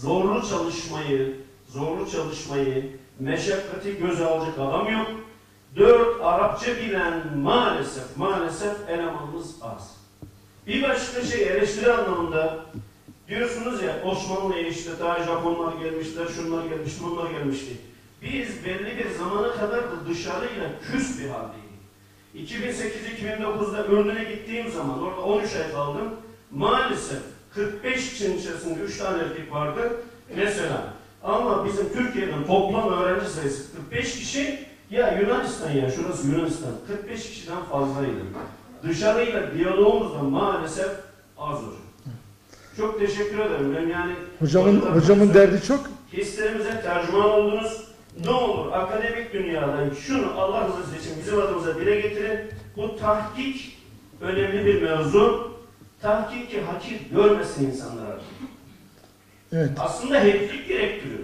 zorlu çalışmayı, zorlu çalışmayı, meşakkati göze alacak adam yok. Dört, Arapça bilen maalesef, maalesef elemanımız az. Bir başka şey eleştiri anlamında diyorsunuz ya Osmanlı'ya işte daha Japonlar gelmişler, şunlar gelmiş, bunlar gelmişti. Biz belli bir zamana kadar da dışarıyla küs bir haldeydik. 2008-2009'da Ürdün'e gittiğim zaman orada 13 ay kaldım. Maalesef 45 kişinin içerisinde 3 tane erkek vardı. Mesela ama bizim Türkiye'nin toplam öğrenci sayısı 45 kişi ya Yunanistan ya şurası Yunanistan 45 kişiden fazlaydı. Dışarıyla diyalogumuz da maalesef az hocam. Çok teşekkür ederim. Ben yani Hocamın hocamın derdi çok. hislerimize tercüman oldunuz. Ne olur akademik dünyada şunu Allah rızası için bizim adımıza dile getirin. Bu tahkik önemli bir mevzu. Tahkiki hakir görmesin insanlar artık. Evet. Aslında heplik gerektiriyor.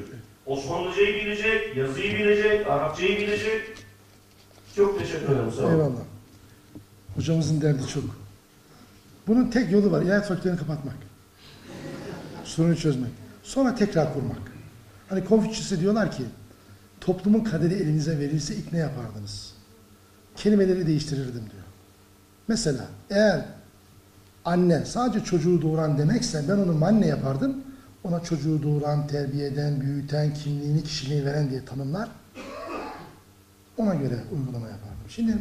Osmanlıcayı bilecek, yazıyı bilecek, Arapçayı bilecek. Çok teşekkür ederim. Sağ olun. Eyvallah. Hocamızın derdi çok. Bunun tek yolu var. İlahiyat fakültelerini kapatmak. Sorunu çözmek. Sonra tekrar kurmak. Hani Konfüçyüs'e diyorlar ki toplumun kaderi elinize verilse ilk ne yapardınız? Kelimeleri değiştirirdim diyor. Mesela eğer anne sadece çocuğu doğuran demekse ben onu anne yapardım. Ona çocuğu doğuran, terbiye eden, büyüten, kimliğini, kişiliğini veren diye tanımlar. Ona göre uygulama yapardım. Şimdi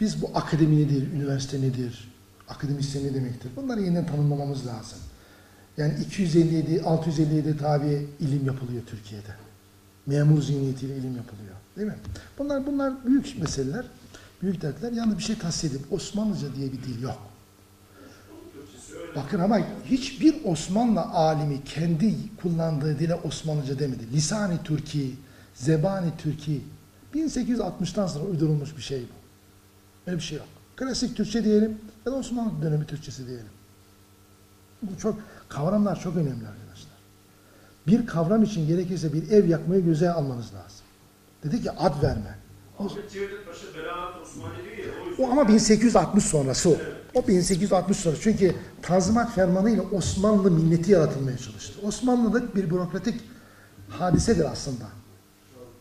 biz bu akademi nedir, üniversite nedir, akademisyen ne demektir? Bunları yeniden tanımlamamız lazım. Yani 257, 657 tabi ilim yapılıyor Türkiye'de. Memur zihniyetiyle ilim yapılıyor. Değil mi? Bunlar bunlar büyük meseleler, büyük dertler. Yalnız bir şey tahsis edip Osmanlıca diye bir dil yok. Bakın ama hiçbir Osmanlı alimi kendi kullandığı dile Osmanlıca demedi. Lisani Türki, Zebani Türki 1860'tan sonra uydurulmuş bir şey bu. Öyle bir şey yok. Klasik Türkçe diyelim ya da Osmanlı dönemi Türkçesi diyelim. Bu çok kavramlar çok önemli arkadaşlar. Bir kavram için gerekirse bir ev yakmayı göze almanız lazım. Dedi ki ad verme. O. O ama 1860 sonrası o. O 1860 sonrası. Çünkü Tanzimat Fermanı ile Osmanlı milleti yaratılmaya çalıştı. Osmanlı'da bir bürokratik hadisedir aslında.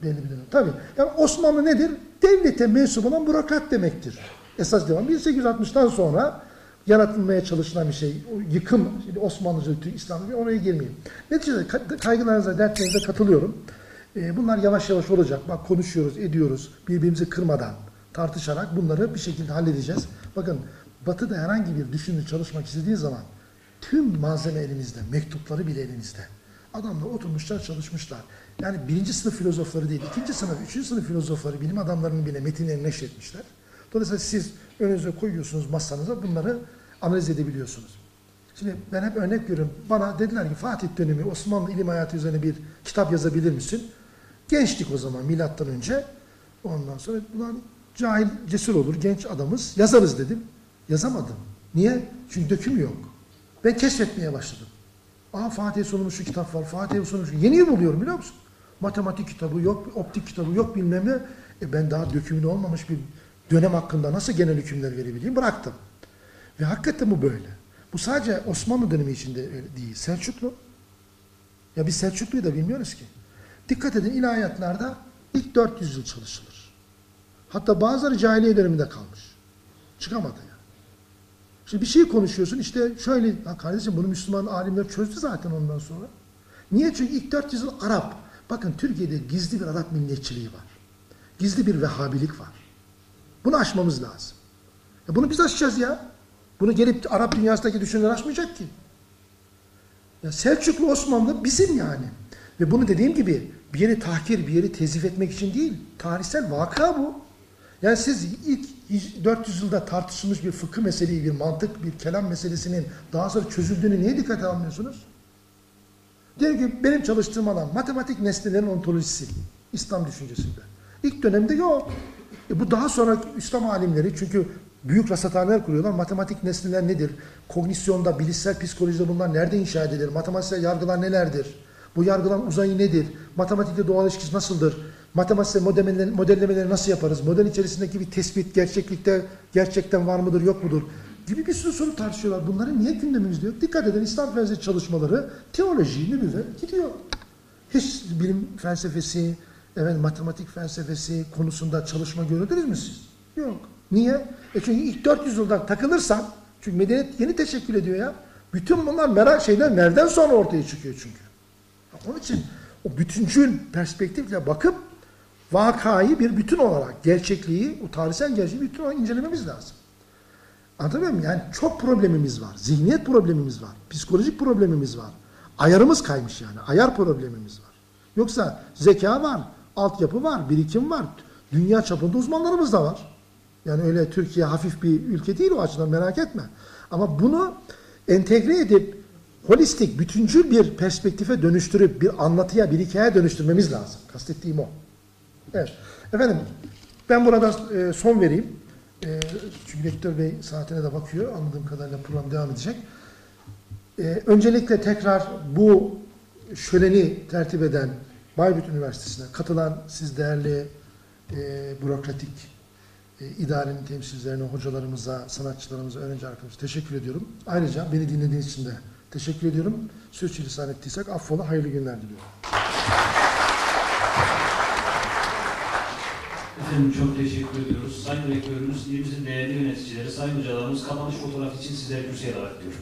Belli bir dönem. Tabii. Yani Osmanlı nedir? Devlete mensup olan bürokrat demektir. Esas devam. 1860'tan sonra yaratılmaya çalışılan bir şey. Yıkım, şimdi Osmanlıca, Türk, İslam'da oraya girmeyeyim. Neticede ka- kaygılarınıza, dertlerinize katılıyorum. Ee, bunlar yavaş yavaş olacak. Bak konuşuyoruz, ediyoruz. Birbirimizi kırmadan, tartışarak bunları bir şekilde halledeceğiz. Bakın Batı'da herhangi bir düşünür çalışmak istediği zaman tüm malzeme elimizde, mektupları bile elimizde. Adamlar oturmuşlar, çalışmışlar. Yani birinci sınıf filozofları değil, ikinci sınıf, üçüncü sınıf filozofları, bilim adamlarının bile metinlerini neşretmişler. Dolayısıyla siz önünüze koyuyorsunuz masanıza bunları analiz edebiliyorsunuz. Şimdi ben hep örnek veriyorum. Bana dediler ki Fatih dönemi Osmanlı ilim hayatı üzerine bir kitap yazabilir misin? Gençlik o zaman milattan önce. Ondan sonra ulan cahil cesur olur genç adamız yazarız dedim. Yazamadım. Niye? Çünkü döküm yok. Ben keşfetmeye başladım. Aa Fatih sonunda şu kitap var. Fatih şu. Yeni buluyorum biliyor musun? Matematik kitabı yok, optik kitabı yok bilmem ne. E ben daha dökümün olmamış bir dönem hakkında nasıl genel hükümler verebileyim? Bıraktım. Ve hakikaten bu böyle. Bu sadece Osmanlı dönemi içinde öyle değil. Selçuklu. Ya biz Selçuklu'yu da bilmiyoruz ki. Dikkat edin ilahiyatlarda ilk 400 yıl çalışılır. Hatta bazıları cahiliye döneminde kalmış. Çıkamadı yani. Şimdi bir şey konuşuyorsun işte şöyle, ya kardeşim bunu Müslüman alimler çözdü zaten ondan sonra. Niye? Çünkü ilk 400 yıl Arap. Bakın Türkiye'de gizli bir Arap milliyetçiliği var. Gizli bir Vehhabilik var. Bunu aşmamız lazım. Ya bunu biz aşacağız ya. Bunu gelip Arap dünyasındaki düşünürler aşmayacak ki. Ya Selçuklu Osmanlı bizim yani. Ve bunu dediğim gibi bir yeri tahkir, bir yeri tezif etmek için değil. Tarihsel vaka bu. Yani siz ilk 400 yılda tartışılmış bir fıkıh meseleyi, bir mantık, bir kelam meselesinin daha sonra çözüldüğünü niye dikkate almıyorsunuz? Diyelim ki benim çalıştığım alan matematik nesnelerin ontolojisi. İslam düşüncesinde. İlk dönemde yok. E bu daha sonra İslam alimleri çünkü büyük rasathaneler kuruyorlar. Matematik nesneler nedir? Kognisyonda, bilişsel psikolojide bunlar nerede inşa edilir? Matematiksel yargılar nelerdir? Bu yargıların uzayı nedir? Matematikte doğal ilişkisi nasıldır? Matematiksel modellemeleri, nasıl yaparız? Model içerisindeki bir tespit gerçeklikte gerçekten var mıdır yok mudur? Gibi bir sürü soru tartışıyorlar. Bunların niye gündemimizde yok? Dikkat edin İslam felsefesi çalışmaları teoloji, nübüvvet gidiyor. Hiç bilim felsefesi, evet, matematik felsefesi konusunda çalışma gördünüz mü? Yok. Niye? E çünkü ilk 400 yıldan takılırsan, çünkü medeniyet yeni teşekkül ediyor ya. Bütün bunlar merak şeyler nereden sonra ortaya çıkıyor çünkü. Onun için o bütüncül perspektifle bakıp vakayı bir bütün olarak, gerçekliği, o tarihsel gerçeği bütün olarak incelememiz lazım. Anlatabiliyor muyum? Yani çok problemimiz var. Zihniyet problemimiz var. Psikolojik problemimiz var. Ayarımız kaymış yani. Ayar problemimiz var. Yoksa zeka var, altyapı var, birikim var. Dünya çapında uzmanlarımız da var. Yani öyle Türkiye hafif bir ülke değil o açıdan merak etme. Ama bunu entegre edip holistik, bütüncül bir perspektife dönüştürüp bir anlatıya, bir hikayeye dönüştürmemiz lazım. Kastettiğim o. Evet. Efendim ben burada e, son vereyim. E, çünkü Rektör Bey saatine de bakıyor. Anladığım kadarıyla program devam edecek. E, öncelikle tekrar bu şöleni tertip eden Bayburt Üniversitesi'ne katılan siz değerli e, bürokratik e, idarenin temsilcilerine, hocalarımıza, sanatçılarımıza, öğrenci arkadaşlarımıza teşekkür ediyorum. Ayrıca beni dinlediğiniz için de teşekkür ediyorum. Sürçülisan ettiysek affola, hayırlı günler diliyorum. Efendim çok teşekkür ediyoruz. Sayın Rektörümüz, ilimizin değerli yöneticileri, sayın hocalarımız kapanış fotoğraf için sizleri kürsüye davet ediyorum.